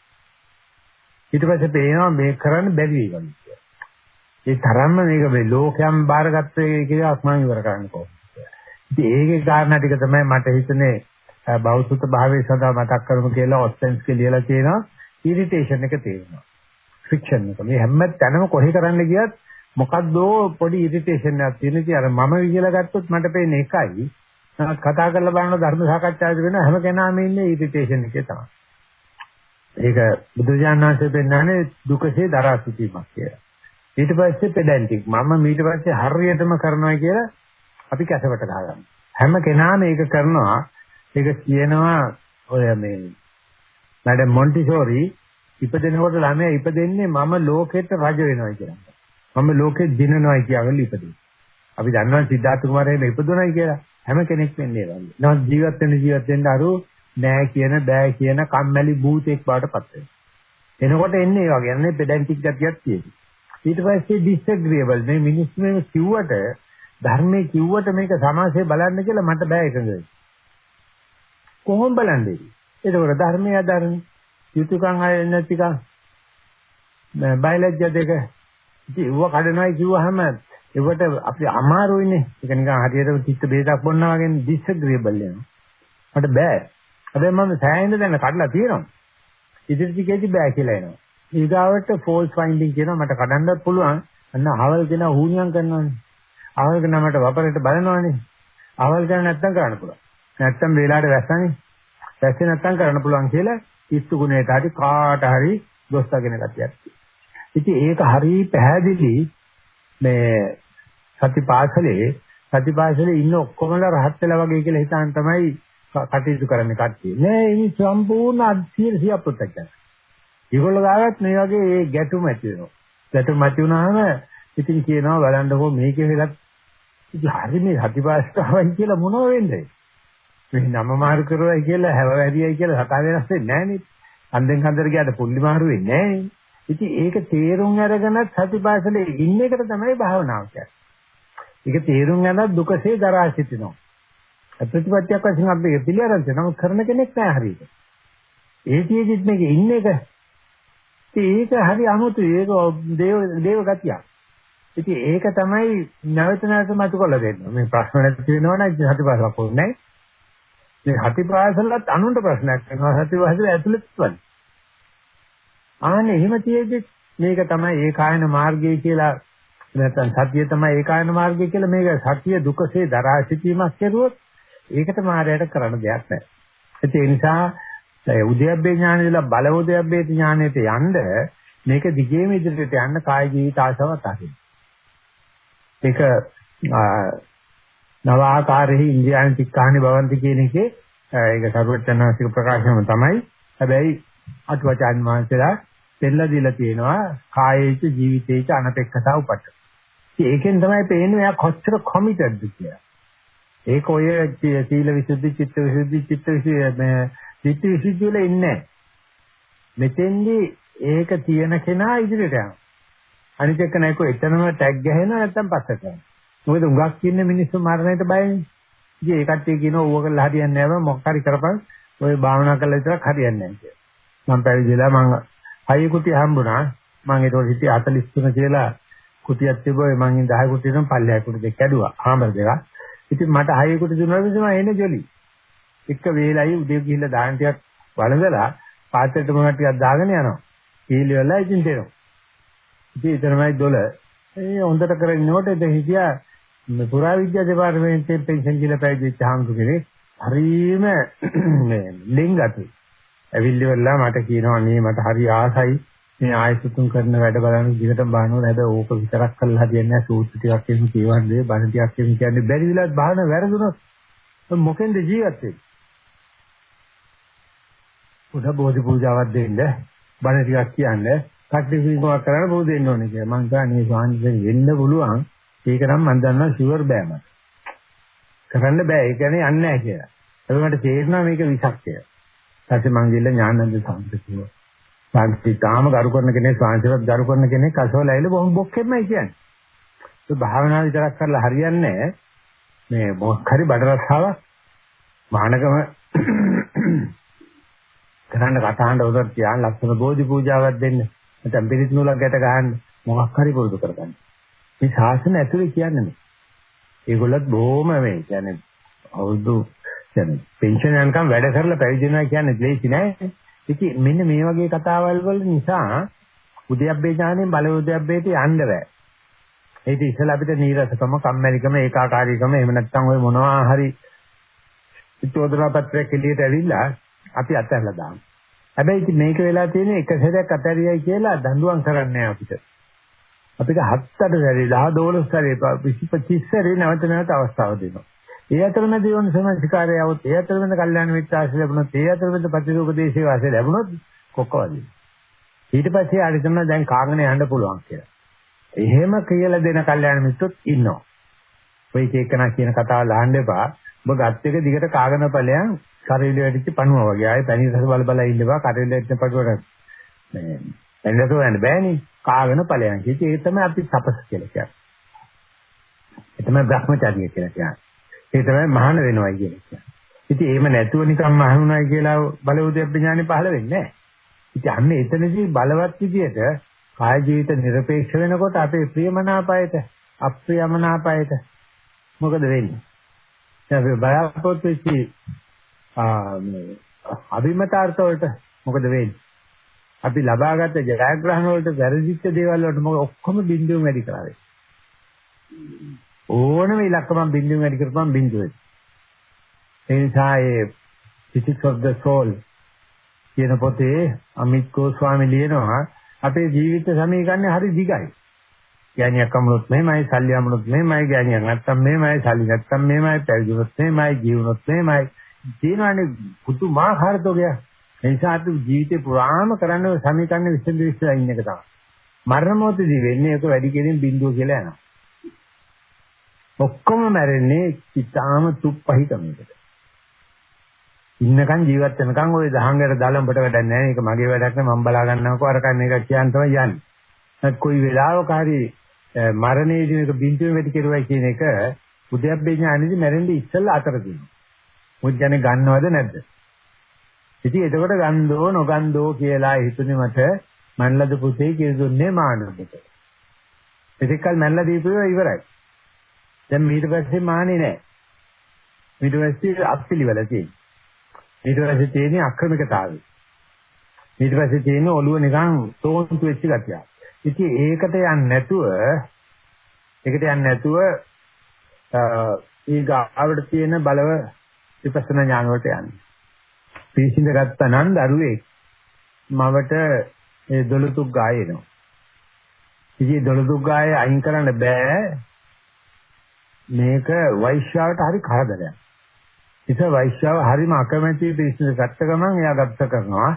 ඊට පස්සේ පේනවා මේ කරන්න බැරි වෙනවා. ඒ තරම්ම මේක මේ ලෝකයන් බාරගත්ත එක කියලා අස්මාන් ඉවර කරන්න කොහොමද? ඉතින් ඒකේ කාරණා ටික තමයි මට හිතෙන්නේ බෞද්ධ භාවයේ සඳහා මතක් කරමු කියලා ඔස්ටෙන්ස් කියලා තියෙනවා. ඉරිටේෂන් එක තියෙනවා. ෆ්‍රික්ෂන් එක. මේ හැම තැනම කොහේ කරන්න ගියත් මොකද්දෝ පොඩි ඉරිටේෂන් එකක් තියෙන ඉතින් අර මම විහිලා ගත්තොත් මට පේන්නේ එකයි. කතා කරලා බලන ධර්ම සාකච්ඡාවේදී වෙන හැම කෙනාම ඉන්නේ ඉරිටේෂන් එකේ තමයි. ඒක බුදුජානනාංශයෙන් පෙන්නන්නේ දුකසේ දරා සිටීමක් කියලා. ඊට පස්සේ පෙඩැන්ටික් මම ඊට පස්සේ හරියටම කරනවා කියලා අපි කැසවට ගහගන්නවා. හැම කෙනාම ඒක කරනවා. ඒක කියනවා ඔය මේ මැඩම් මොන්ටිසෝරි ඉපදෙනකොට ළමයා ඉපදෙන්නේ මම ලෝකෙට රජ වෙනවා කියලා. මම ලෝකෙ දිනනවා කියලාගෙන ඉපදෙන්නේ. අපි දන්නවා සිද්ධාර්ථ කුමාරයා ඉපදුණයි කියලා. හැම කෙනෙක් වෙන්නේ ඒ වගේ. නමුත් ජීවත් වෙන ජීවත් වෙන්න අරු නෑ කියන බෑ කියන කම්මැලි භූතෙක් බාටපත් වෙනවා. එනකොට එන්නේ ඒ වගේ. යන්නේ පෙඩැන්ටික් ගතියක් තියෙනවා. ඊට පස්සේ ඩිස්ඇග්‍රියබල් මේ මිනිස්සු මේ කිව්වට ධර්මයේ කිව්වට මේක සමාජයේ බලන්න කියලා මට බෑ එකඟ වෙන්න. කොහොම බලන්නේ? ඒකවල ධර්මයේ අධර්ම යුතුයකම් අය නැතිකම්. බයලජ්‍ය දෙක. ඉතින් ඌව කඩනවායි කිව්වහම ඒකට අපි අමාරුයිනේ ඒක නිකන් හරියට චිත්ත බේදක් බොන්නා වගේ ඩිස්ඇග්‍රියබල් වෙනවා. මට බෑ. හැබැයි මම සෑහෙන දැන කඩලා තියෙනවා. ඉදිරි ටිකේදී බෑ කියලා එනවා. ඊගාවට ෆෝල්ස් ෆයින්ඩින් කියනවා. මට කඩන්නත් පුළුවන්. අන්න අවල් කෙනා හුනියම් කරනවානේ. අවල් කෙනා මට වපරට බලනවානේ. අවල් කෙනා නැත්තම් කරන්න පුළුවන්. නැත්තම් වේලාවට වැස්සනේ. වැස්සේ නැත්තම් කරන්න පුළුවන් කියලා ඉස්තු ගුණයට හරි කාට හරි දොස්තරගෙන ගතියක්. ඉතින් ඒක හරි පැහැදිලි මේ සතිපාසලේ සතිපාසලේ ඉන්න ඔක්කොමලා රහත් වෙලා වගේ කියලා හිතාන තමයි කටයුතු කරන්නේ කට්ටිය. නෑ මේ සම්පූර්ණ අධ්‍යය සිය අපෘත්තක්. ඒගොල්ලෝ ගාවත් මේ වගේ ඒ ගැටුම ඇති වෙනවා. ගැටුම ඇති වුණාම ඉතින් කියනවා බලන්නකෝ මේකේ වෙලත් ඉතින් හරි මේ සතිපාසලවයි කියලා මොනව වෙන්නේ? මේ නම මාරු කරුවයි කියලා හැව වැඩියයි කියලා සතා වෙනස් වෙන්නේ නැහැ නේ. අන්දෙන් කන්දර ගියාට පුල්ලි මාරු වෙන්නේ නැහැ නේ. ඉතින් ඒක තේරුම් අරගෙනත් සතිපාසලේ ඉන්න එකට තමයි භාවනාව කියන්නේ. ඒක තේරුම් ගන්නත් දුකසේ දරා සිටිනවා. ප්‍රතිපත්තියක් වශයෙන් අපි ඒක පිළිඅරන් නමුත් කරන කෙනෙක් නැහැ හරියට. ඒකෙදිත් මේක ඉන්න එක ඒක හරි අමුතුයි. ඒක දේව දේව ගතියක්. ඉතින් ඒක තමයි නැවත නැවත මතු කළ දෙන්න. මේ ප්‍රශ්න නැති වෙනවනම් සතිපාසලක් ඕනේ නැහැ. මේ හති ප්‍රාසලත් අනුන්ට ප්‍රශ්නයක් වෙනවා හති ප්‍රාසල ඇතුළත් වන. ආනේ එහෙම තියෙද්දි මේක තමයි ඒකායන මාර්ගය කියලා නැත්නම් සතිය තමයි ඒකායන මාර්ගය කියලා මේක සතිය දුකසේ දරා සිටීමක් කෙරුවොත් ඒකට මායයට කරන්න දෙයක් නැහැ. ඒ නිසා උද්‍යප්පේ ඥානෙදලා බල උද්‍යප්පේ ඥානෙට යන්න මේක දිගේම ඉදිරියට යන්න කාය ජීවිත ආසාවක් ඇති. ඒක නව ආකාරෙහි ඉන්ද්‍රියයන් තික්කාහනේ භවන්ති කියන එකේ ඒක සරුවචනාසික ප්‍රකාශනම තමයි. හැබැයි අටුවචාන් වහන්සේලා දෙල්ලා දීලා තියෙනවා කායේච ජීවිතේච අනපේක්ෂතාව උපට. ඒකෙන් තමයි පේන්නේ එයා කොච්චර කොමිටඩ්ද කියලා. ඒක ඔය සීල විසුද්ධි, චිත්ත විසුද්ධි, චිත්ත විසුද්ධි මේ චිත්ත විසුද්ධි වල ඉන්නේ මෙතෙන්දී ඒක තියෙන කෙනා ඉදිරියට යනවා. අනිත් එක නේකෝ එතනම ටැග් ගහනවා නැත්නම් පස්සට යනවා. මොකද උඟක් ඉන්න මිනිස්සු මරණයට බයනේ. ඉතින් ඒ කට්ටිය කියනවා ඌව කරලා හරියන්නේ නැහැ මොකක් හරි කරපන්. ඔය භාවනා කරලා විතරක් හරියන්නේ නැහැ කියලා. මම පැවිදිලා මම හය කුටි හම්බුණා. මම ඒතකොට හිටියේ 43 කියලා කුටියක් තිබ්බා. මම ඉතින් 10 කුටියටම පල්ලෙහා කුටි දෙක කැඩුවා. ආමර දෙක. ඉතින් මට හය කුටි දුන්නා නිසා එන්නේ ජොලි. එක වේලයි උදේ ගිහිල්ලා දාන ටිකක් වළඳලා පාත්‍රයට මොනවද ටිකක් දාගෙන යනවා. කීලි වෙලා ඉතින් දෙනවා. ඉතින් ඊතරමයි 12. ඒ හොඳට කරගෙන ඉන්නකොට ඉතින් හිතියා මේ පුරාවිද්‍යා දෙපාර්තමේන්තුවේ පෙන්ෂන් කියලා පැවිදිච්ච හාමුදුර කෙනෙක් හරීම මේ ලිංගතු. ඇවිල්ලිවලා මට කියනවා මේ මට හරි ආසයි. මේ ආයසුතුන් කරන වැඩ බලන්න දිගටම බානවා නේද. ඕක විතරක් කළා හරියන්නේ නැහැ. සූත්‍ර ටිකක් එහෙම කියවන්නේ බණ ටිකක් එහෙම කියන්නේ බැරි විලාත් බාහන වැරදුනොත් මොකෙන්ද ජීවත් වෙන්නේ? උඩ බෝධි පූජාවක් දෙන්න බණ ටිකක් කියන්නේ කට්ටි පිළිමයක් කරන්න බෝධි දෙන්න ඕනේ කියලා. මං කියන්නේ ස්වාමීන් වෙන්න පුළුවන්. ඒක නම් මම දන්නවා ෂුවර් බෑ මට. කරන්න බෑ. ඒ කියන්නේ යන්නේ නැහැ කියලා. ඒක මට තේරෙනවා මේක විසක් කියලා. ඊපස්සේ මං ගිහලා ඥානන්ද සම්පතිව. සාන්ති තාම ගරු කරන කෙනෙක් සාන්තිවත් ගරු කරන කෙනෙක් අසවල ඇවිල්ලා බොහොම බොක්කෙමයි කියන්නේ. ඒ භාවනාව විතරක් කරලා හරියන්නේ නැහැ. මේ මොකක් හරි බඩ රස්සාවක් මහානකම කරන්න කතාහඬ උදට තියාන ලස්සන බෝධි පූජාවක් දෙන්න. නැත්නම් පිරිත් නූලක් ගැට ගහන්න මොකක් හරි පුරුදු කරගන්න. මේ ශාසන ඇතුලේ කියන්නේ මේ. ඒගොල්ලත් බොහොම මේ කියන්නේ අවුරුදු කියන්නේ පෙන්ෂන් යනකම් වැඩ කරලා පැවිදි වෙනවා කියන්නේ දෙලෙසි නෑ. ඉතින් මෙන්න මේ වගේ කතාවල් වල නිසා උද්‍යප්පේ ඥාණයෙන් බල උද්‍යප්පේට යන්න බෑ. ඒක ඉස්සෙල්ලා අපිට නීරසකම, කම්මැලිකම, ඒකාකාරීකම එහෙම නැත්නම් ඔය මොනවා හරි චෝදනා පත්‍රයක් එළියට ඇවිල්ලා අපි අත්හැරලා දානවා. හැබැයි ඉතින් මේක වෙලා තියෙන්නේ එක සැරයක් අත්හැරියයි කියලා දඬුවම් කරන්නේ අපිට. අපිට හත්තට සැරේ 10 12 සැරේ 25 සැරේ නැවත නැවත අවස්ථාව දෙනවා. ඒ අතරමැද යෝන සමාජිකාරය આવොත් ඒ අතරමැද කල්යාණ මිත්‍ර ආශ්‍රය ලැබුණොත් ඒ අතරමැද ප්‍රතිරූපදේශයේ වාසය ලැබුණොත් කොක්කවදී. ඊට පස්සේ ආඩි තමයි දැන් කාගෙන යන්න පුළුවන් කියලා. එහෙම කියලා දෙන කල්යාණ මිත්‍රොත් ඉන්නවා. ඔය චේකනා කියන කතාව ලාන්න එපා. ඔබ ගත් එක දිගට කාගෙන ඵලයන් ශරීරය වැඩිච්ච පණුවා වගේ. ආයේ පැණි රස බල බල ඉන්නවා. කටේ දැක්ක පඩුවට මේ පැණි රස හොයන්න බෑනේ. කාගෙන ඵලයන්. ඉතින් ඒක තමයි අපි තපස් කියලා කියන්නේ. ඒ තමයි Brahmacharya කියලා කියන්නේ. ඒ තමයි මහාන වෙනවා කියන්නේ. ඉතින් එහෙම නැතුව නිකන් මහණුනායි කියලා බලෝදේ ඥානෙ පහළ වෙන්නේ නැහැ. ඉතින් අන්න එතනදී බලවත් විදියට කාය ජීවිත নিরপেক্ষ වෙනකොට අපේ ප්‍රියමනාපයට අප්‍රියමනාපයට මොකද වෙන්නේ? දැන් අපි බලාපොරොත්තු වෙච්චි ආ මේ අභිමතාර්ථ වලට මොකද වෙන්නේ? අපි ලබාගත් ජයග්‍රහණ වලට වැරදිච්ච දේවල් වලට මොකද ඔක්කොම බිඳුවම වැඩි කරාවේ. ඕනම ඉලක්කම බිඳුවම වැඩි කරපම් බිඳුවේ. ඒ නිසා ඒ physics of the soul කියන පොතේ අමිත් ගෝස්වාමී ලියනවා අපේ ජීවිත සමීකරණය හරි දිගයි. ගෑණියක් අමුණොත් මෙහෙමයි, සල්ලි අමුණොත් මෙහෙමයි, ගෑණියක් නැත්තම් මෙහෙමයි, සල්ලි නැත්තම් මෙහෙමයි, පැවිදිුනොත් මෙහෙමයි, ජීවුනොත් මෙහෙමයි. තියෙනවානේ පුදුමාකාර තෝගයක්. ඒ නිසා අපි ජීවිතේ පුරාම කරන්නේ සමීකරණ විසඳ විසඳ ඉන්න එක තමයි. මරණ මොහොතදී වෙන්නේ ඒක වැඩි කෙනෙක් බිඳුව කියලා යනවා. ඔක්කොම මැරෙන්නේ ඉතාම තුප්පහිකමකට. ඉන්නකන් ජීවත් වෙනකන් ওই දහංගට දාලා උඹට වැඩක් නැහැ. මේක මගේ වැඩක් නෙවෙයි මම බලා ගන්නකො අර කන්නේ එක කියන්න තමයි යන්නේ. නැත් කොයි වෙලාවක හරි මරණයේදී මේක බින්දුවේ වැඩි කෙරුවයි කියන එක උද්‍යප්පේ ඥානෙදි මැරෙන්නේ ඉස්සෙල්ලා අතර තියෙනවා. මොකද කියන්නේ ගන්නවද නැද්ද? ඉතින් එතකොට ගන්දෝ නොගන්දෝ කියලා හිතුනේ මට මන්ලද පුතේ කියලා දුන්නේ මානුකට. එතකල් මැල්ලා දීපුවා ඉවරයි. දැන් ඊට පස්සේ මානේ නැහැ. ඊට පස්සේ අපිලිවල තියෙනවා. ඊට පස්සේ තියෙන්නේ අක්‍රමිකතාවය. ඊට පස්සේ තියෙන්නේ ඔළුව නිකන් තෝන්තු වෙච්ච ගතිය. ඉතින් ඒකට යන්නේ නැතුව ඒකට යන්නේ නැතුව ඊගාවට තියෙන බලව විපස්සනා ඥාන වලට යන්නේ. පිළිසිඳ ගත්තා නම් දරුවේ මවට ඒ දොළතුක් ගායනවා. ඉතින් දොළතුක් ගාය අයින් කරන්න බෑ. මේක වෛශ්‍යාවට හරි කරදරයක්. ඉත වෛශ්‍යාව හරිම අකමැති පිළිසිඳ ගත්ත ගමන් එයා ගත්ත කරනවා.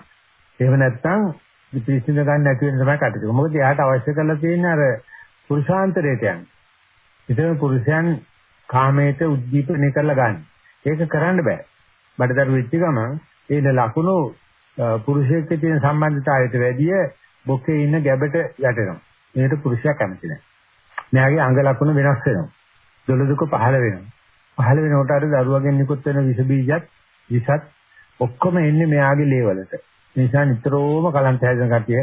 එහෙම නැත්නම් පිළිසිඳ ගන්න නැති වෙන තමයි කටයුතු. මොකද එයාට අවශ්‍ය කරලා තියෙන්නේ අර පුරුෂාන්තරයට යන්න. ඉතින් පුරුෂයන් කාමයට උද්දීපනය කරලා ගන්න. ඒක කරන්න බෑ. බඩදරු වෙච්ච ගමන් ඒ ලකුණු පුරුෂයෙක්ට තියෙන සම්බන්ධතාවයට වැඩිය බොකේ ඉන්න ගැබට යටෙනවා. මේකට පුරුෂයා කැමති නැහැ. මෙයාගේ අංග ලකුණු වෙනස් වෙනවා. දොළ දුක පහළ වෙනවා. පහළ වෙනකොට අර දරුවගෙන් නිකුත් වෙන විස බීජත් විසත් ඔක්කොම එන්නේ මෙයාගේ ලේවලට. ඒ නිසා නිතරම කලන්ත හැදෙන කතිය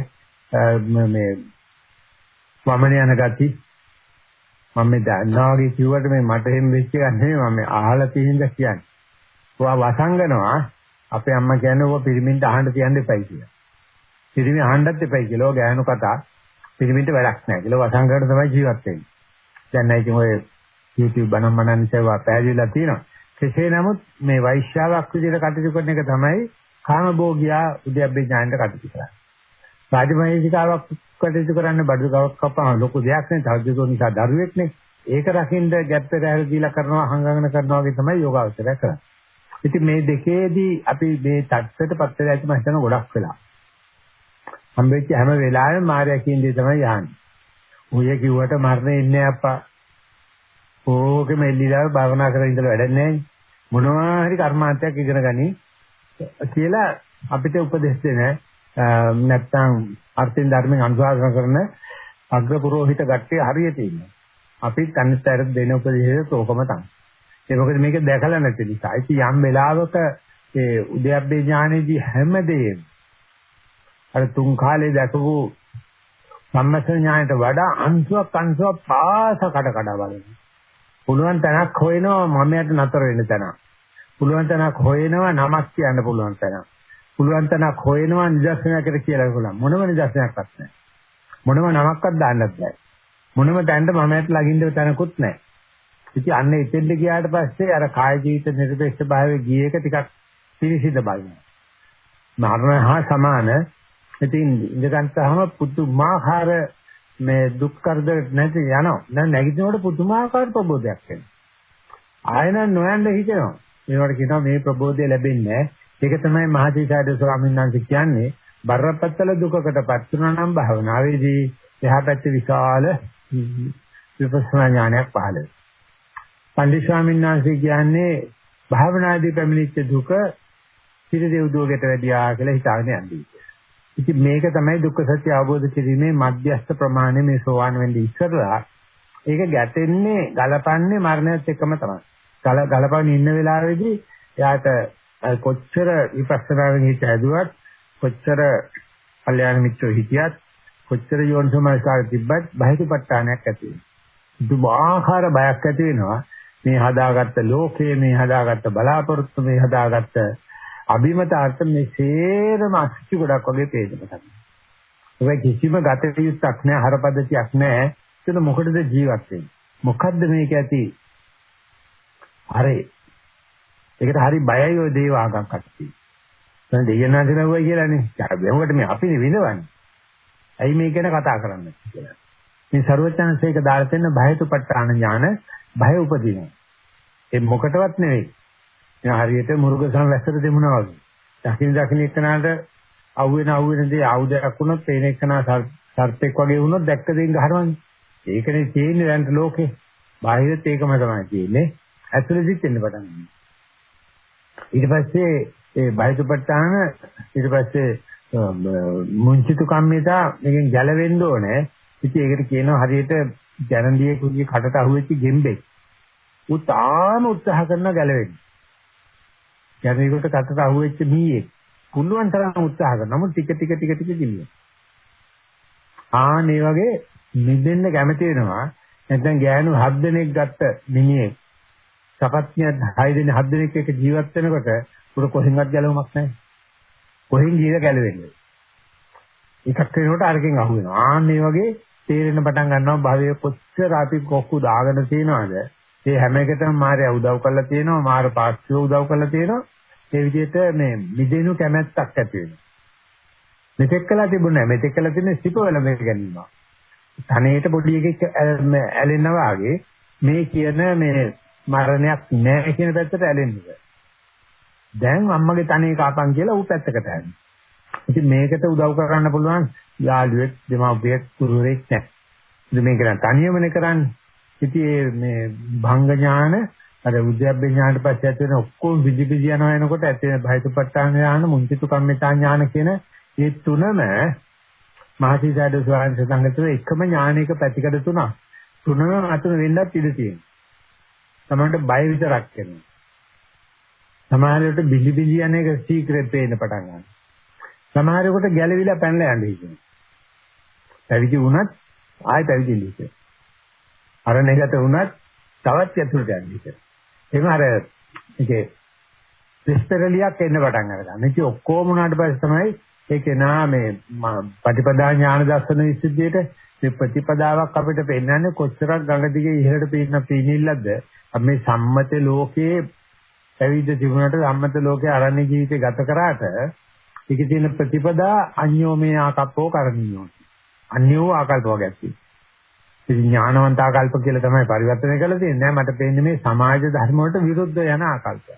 මේ වමන යන ගති මම මේ දන්නාගේ කිව්වට මේ මට එහෙම වෙච්ච එකක් නෙමෙයි මම අහලා තියෙනද කියන්නේ. ඔයා වසංගනවා අපේ අම්මා කියන්නේ ඔබ පිරිමින්ට අහන්න තියන්න එපයි කියලා. පිරිමි අහන්නත් එපයි කියලා. ඔය ගෑනු කතා පිරිමින්ට වැඩක් නැහැ කියලා වසංගකට තමයි ජීවත් වෙන්නේ. දැන් නැයි ඉතින් ඔය YouTube බණම් මනන් සේවා පැහැදිලිලා තියෙනවා. කෙසේ නමුත් මේ වෛශ්‍යාවක් විදිහට කටයුතු කරන එක තමයි කාමභෝගියා උද්‍යප්පේ ඥානෙට කටයුතු කරන්නේ. රාජමහේශිකාවක් කටයුතු කරන්න බඩු ගාවක් කපන ලොකු දෙයක් නේ. තවදුරටත් නිසා දරුවෙක් නේ. ඒක රකින්න ගැප් එක හැර දීලා කරනවා හංගගෙන කරනවා වගේ තමයි යෝගාවචරය කරන්නේ. ඉතින් මේ දෙකේදී අපි මේ තත්ත්වයට පත් වෙලා ඇති මම හිතන ගොඩක් වෙලා. හම්බෙච්ච හැම වෙලාවෙම මාර්යා කියන දේ තමයි යහන්නේ. ඔය කිව්වට මරණය ඉන්නේ අප්පා. ඕකෙම එල්ලිලා භාවනා කරලා ඉඳලා වැඩක් නැහැ. මොනවා හරි කර්මාන්තයක් ඉගෙන ගනි කියලා අපිට උපදෙස් දෙන නැත්තම් අර්ථින් ධර්මෙන් අනුශාසන කරන අග්‍ර පුරোহিত ගැටේ හරියට ඉන්නවා. අපි තනිතර දෙන උපදේශය තෝකම තමයි. ඒ මොකද මේක දැකලා නැති නිසා. ඉතින් යම් වෙලාවක ඒ උද්‍යප්පේ ඥානෙදී හැමදේම අර තුන් කාලේ දැකපු සම්මත ඥානයට වඩා අංශුවක් අංශුවක් පාස කඩ කඩ බලන. පුළුවන් තැනක් හොයනවා මමයට නතර වෙන්න තැන. පුළුවන් තැනක් හොයනවා නමක් කියන්න පුළුවන් තැන. පුළුවන් තැනක් හොයනවා නිදර්ශනයකට කියලා පුළුවන්. මොනම නිදර්ශනයක්වත් නැහැ. මොනම නමක්වත් දාන්නත් බෑ. මොනම තැනට මමයට ළඟින්ද තැනකුත් නැහැ. ඉතින් අන්න එතෙන්ට ගියාට පස්සේ අර කාය ජීවිත නිර්පේක්ෂ භාවයේ ගිය එක ටිකක් පිළිසිඳ බලනවා. මරණ හා සමාන ඉතින් ඉඳගන්තාම පුදුමාකාර මේ දුක් කරදර නැති යනවා. දැන් නැගිටිනකොට පුදුමාකාර ප්‍රබෝධයක් එනවා. ආයන නොයන්ද හිතෙනවා. මේවට කියනවා මේ ප්‍රබෝධය ලැබෙන්නේ ඒක තමයි මහජීසාරද ස්වාමීන් වහන්සේ කියන්නේ බරපතල දුකකටපත් වුණා නම් භාවනාවේදී එහා පැත්තේ විශාල විපස්සනා ඥානයක් පහළ වෙනවා. පණ්ඩිත ස්වාමීන් වහන්සේ කියන්නේ භාවනාදී පැමිණිච්ච දුක පිළිදෙව් දුවකට වැඩියා කියලා හිතාගෙන යන්නේ. ඉතින් මේක තමයි දුක්ඛ සත්‍ය අවබෝධ කිරීමේ මධ්‍යස්ථ ප්‍රමාණය මේ සෝවාන් වෙන්නේ ඉස්සරලා. ඒක ගැටෙන්නේ ගලපන්නේ මරණයත් එක්කම තමයි. ගල ගලපගෙන ඉන්න වෙලාවේදී එයාට කොච්චර විපස්සනාවෙන් හිත ඇදුවත් කොච්චර කල්යාණ මිත්‍රෝ හිටියත් කොච්චර යෝනිසමස්කාර තිබ්බත් බහිතපත්තානයක් ඇති වෙනවා. දුමාහාර බයක් ඇති වෙනවා. මේ හදාගත්ත ලෝකයේ මේ හදාගත්ත බලාපොරොත්තු මේ හදාගත්ත අභිමතාර්ථ මේ සේරම අසුචි ගොඩක් වගේ පේනවා. ඒක කිසිම ගත යුත්තක් නැහැ හරපද්ධතියක් නැහැ. ඒක මොකටද ජීවත් වෙන්නේ? මොකද්ද මේක ඇති? හරි. ඒකට හරි බයයි ඔය දේව ආගම් කට්ටිය. දැන් දෙයනාද නවුවයි කියලානේ. මොකට මේ අපිනේ විඳවන්නේ. ඇයි මේ ගැන කතා කරන්නේ කියලා. මේ ਸਰවඥාන්සේක දාලා තියෙන බයතුපට්ඨාන ඥාන බය උපදිනවා. ඒ මොකටවත් නෙවෙයි. එන හරියට මුර්ගසන් වැස්සට දෙමුනා වගේ. දකින් දකින් එක්කනට අවුවෙන අවුවෙන දේ ආයුධයක් වුණොත් තේන එක්කන සර්පෙක් වගේ වුණොත් දැක්ක දෙයින් ගහනවනේ. ඒකනේ තියෙන්නේ දැන් ලෝකේ. බාහිරත් ඒකම තමයි තියෙන්නේ. ඇතුළෙදිත් එන්න පටන් ගන්නවා. ඊට පස්සේ ඒ බයිතුපට්ඨාන ඊට පස්සේ මුංචිතු කම්මිතා මේකෙන් ගැලවෙන්න ඕනේ. ඉතින් ඒකට කියනවා හරියට ජනන්දියේ කටට අහුවෙච්ච ගෙම්බෙක්. ඌ තාම උත්සාහ කරන ගැලවෙන්න. යන්නේකට කටට අහුවෙච්ච මීයේ පුළුවන් තරම් උත්සාහ කරනවා. නමුත් ටික ටික ටික ටික ගිලිනවා. ආනේ වගේ නිදෙන්න කැමති වෙනවා. නැත්නම් ගෑනු හත් දෙනෙක් ගත්ත මිනිහෙක් සපත්නිය 6 දෙනෙක් 7 දෙනෙක් එක්ක ජීවත් වෙනකොට උඩ කොහෙන්වත් ගැලවමක් නැහැ. කොහෙන් ගිහලා ගැලවෙන්නේ. එකක් වෙනකොට අරකින් අහු වෙනවා. ආන්නේ වගේ තේරෙන පටන් ගන්නවා භවයේ කොච්චර අපි කොක්කු දාගෙන තියනවද ඒ හැම එකටම මාර්යා උදව් කරලා තියෙනවා මාර පාස්සිය උදව් කරලා තියෙනවා. ඒ විදිහට මේ මිදෙනු කැමැත්තක් ඇති වෙනවා. මෙතෙක් කළා තිබුණේ මෙතෙක් කළා තියෙන සිපවල මේක ගැනීම. තනේට පොඩි එකෙක් ඇලෙනවා වගේ මේ කියන මේ මරණයක් නැහැ කියන පැත්තට ඇලෙන්නේ දැන් අම්මගේ තනේ කාපන් කියලා ඌ පැත්තකට යනවා ඉතින් මේකට උදව් කරන්න පුළුවන් යාළුවෙක් දෙමාපියෙක් කුරුරෙක් නැහැ. ඉතින් මේක තනියමනේ කරන්නේ. ඉතින් මේ භංග ඥාන අර උද්‍යප්පේ ඥානට පස්සේ ඇති වෙන ඔක්කොම විදි විදි යනවා එනකොට ඇති වෙන භයතුපත්ඨාන ඥාන මුංචිතු කම්මිතා ඥාන කියන මේ තුනම මහසීසාරද ස්වාමීන් වහන්සේ එකම ඥානයක පැතිකඩ තුනක් තුනම අතුර වෙන්නත් ඉඩ තියෙනවා. තමන්ට බය විතරක් වෙනවා. සමහරවිට බිලි බිලි යන එක සීක්‍රට් පේන්න පටන් ගන්නවා. සමහරෙකුට ගැළවිලා පැනලා යන්න හිතෙනවා. පැවිදි වුණත් ආයෙ පැවිදි ඉන්නේ. අර නැගත වුණත් තවත් ඇතුළට යන්නේ. එහෙනම් අර ඒකේ විස්තරලියක් එන්න පටන් අරගන්න. ඉතින් ඔක්කොම උනාට පස්සේ තමයි ඒකේ නා මේ ප්‍රතිපදා ඥාන දර්ශන විසුද්ධියට මේ ප්‍රතිපදාවක් අපිට පෙන්වන්නේ කොච්චරක් ගඟ දිගේ ඉහළට පීන පීනිල්ලද මේ සම්මත ලෝකයේ පැවිද්ද තිබුණාට සම්මත ලෝකයේ අරණ්‍ය ජීවිතය ගත කරාට ඒකේ තියෙන ප්‍රතිපදා අන්‍යෝමේ ආකප්පෝ කරණීයෝ අන්‍යෝ ආකල්ප වගේ තියෙනවා ඉතින් ඥානවන්ත ආකල්ප කියලා තමයි පරිවර්තනය කරලා තියෙන්නේ. මට පේන්නේ මේ සමාජ ධර්ම වලට විරුද්ධ යන ආකල්ප.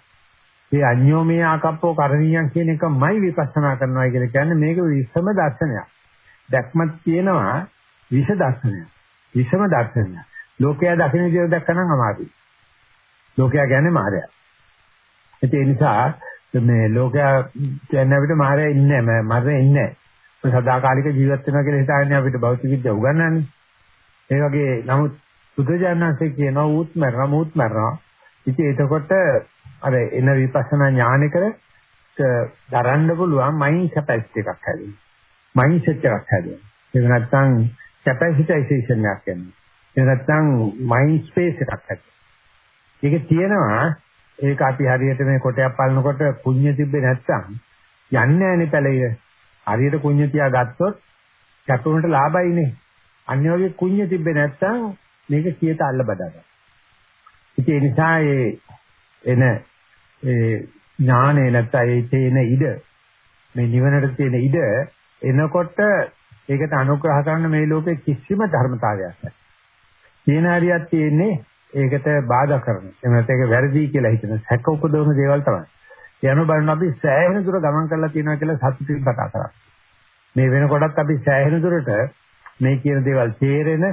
මේ අන්‍යෝමය ආකප්පෝ කරණීයන් කියන එකමයි විපස්සනා කරනවා කියලා කියන්නේ මේක විසම දර්ශනයක්. දැක්මක් තියෙනවා විෂ දර්ශනයක්. විසම දර්ශනයක්. ලෝකයා දකින්න විදිහට දැක්කනම් අමාරුයි. ලෝකයා කියන්නේ මායя. ඒ නිසා මේ ලෝකයා කියන්නේ අපිට මායя ඉන්නේ නැහැ. මරණය ඉන්නේ නැහැ. සදාකාලික ජීවත් වෙනවා කියලා හිතාගෙන අපිට භෞතික විද්‍යාව උගන්වන්නේ. ඒ වගේ නමුත් බුදුජානනාංශය කියනවා ඌත් මරනවා මූත් මරනවා. ඉතින් එතකොට අර එන විපස්සනා ඥානයකට දරන්න පුළුවන් මයින්ඩ් කැපැසිටි එකක් හැදෙනවා. මයින්ඩ් සෙට් එකක් හැදෙනවා. ඒක නැත්නම් කැපැසිටයිසේෂන් එකක් කියන්නේ. ඒක නැත්නම් මයින්ඩ් ස්පේස් එකක් හැදෙනවා. ඒක තියෙනවා ඒක අපි හරියට මේ කොටයක් පලනකොට කුඤ්ඤ තිබ්බේ නැත්නම් යන්නේ නැහනේ පැලිර. හරියට කුඤ්ඤ තියා ගත්තොත් කැපුමට ලාභයිනේ. අන්‍ය වගේ කුඤ්ඤ තිබ්බේ නැත්නම් මේක කීයට අල්ල බදා ගන්න. ඉතින් ඒ නිසා ඒ එන ඒ ඥානේ නැත්නම් ඒ තේන ඉඩ මේ නිවනට තියෙන ඉඩ එනකොට ඒකට අනුග්‍රහ කරන මේ ලෝකේ කිසිම ධර්මතාවයක් නැහැ. තියෙන හරියක් තියෙන්නේ ඒකට බාධා කරන. එහෙම නැත්නම් ඒක වැරදි කියලා හිතන සැක උපදවන දේවල් තමයි. යන බලන්න අපි සෑහෙන දුර ගමන් කරලා තියෙනවා කියලා සතුටින් කතා කරා. මේ වෙනකොටත් අපි සෑහෙන දුරට මේ කියන දේවල් තේරෙන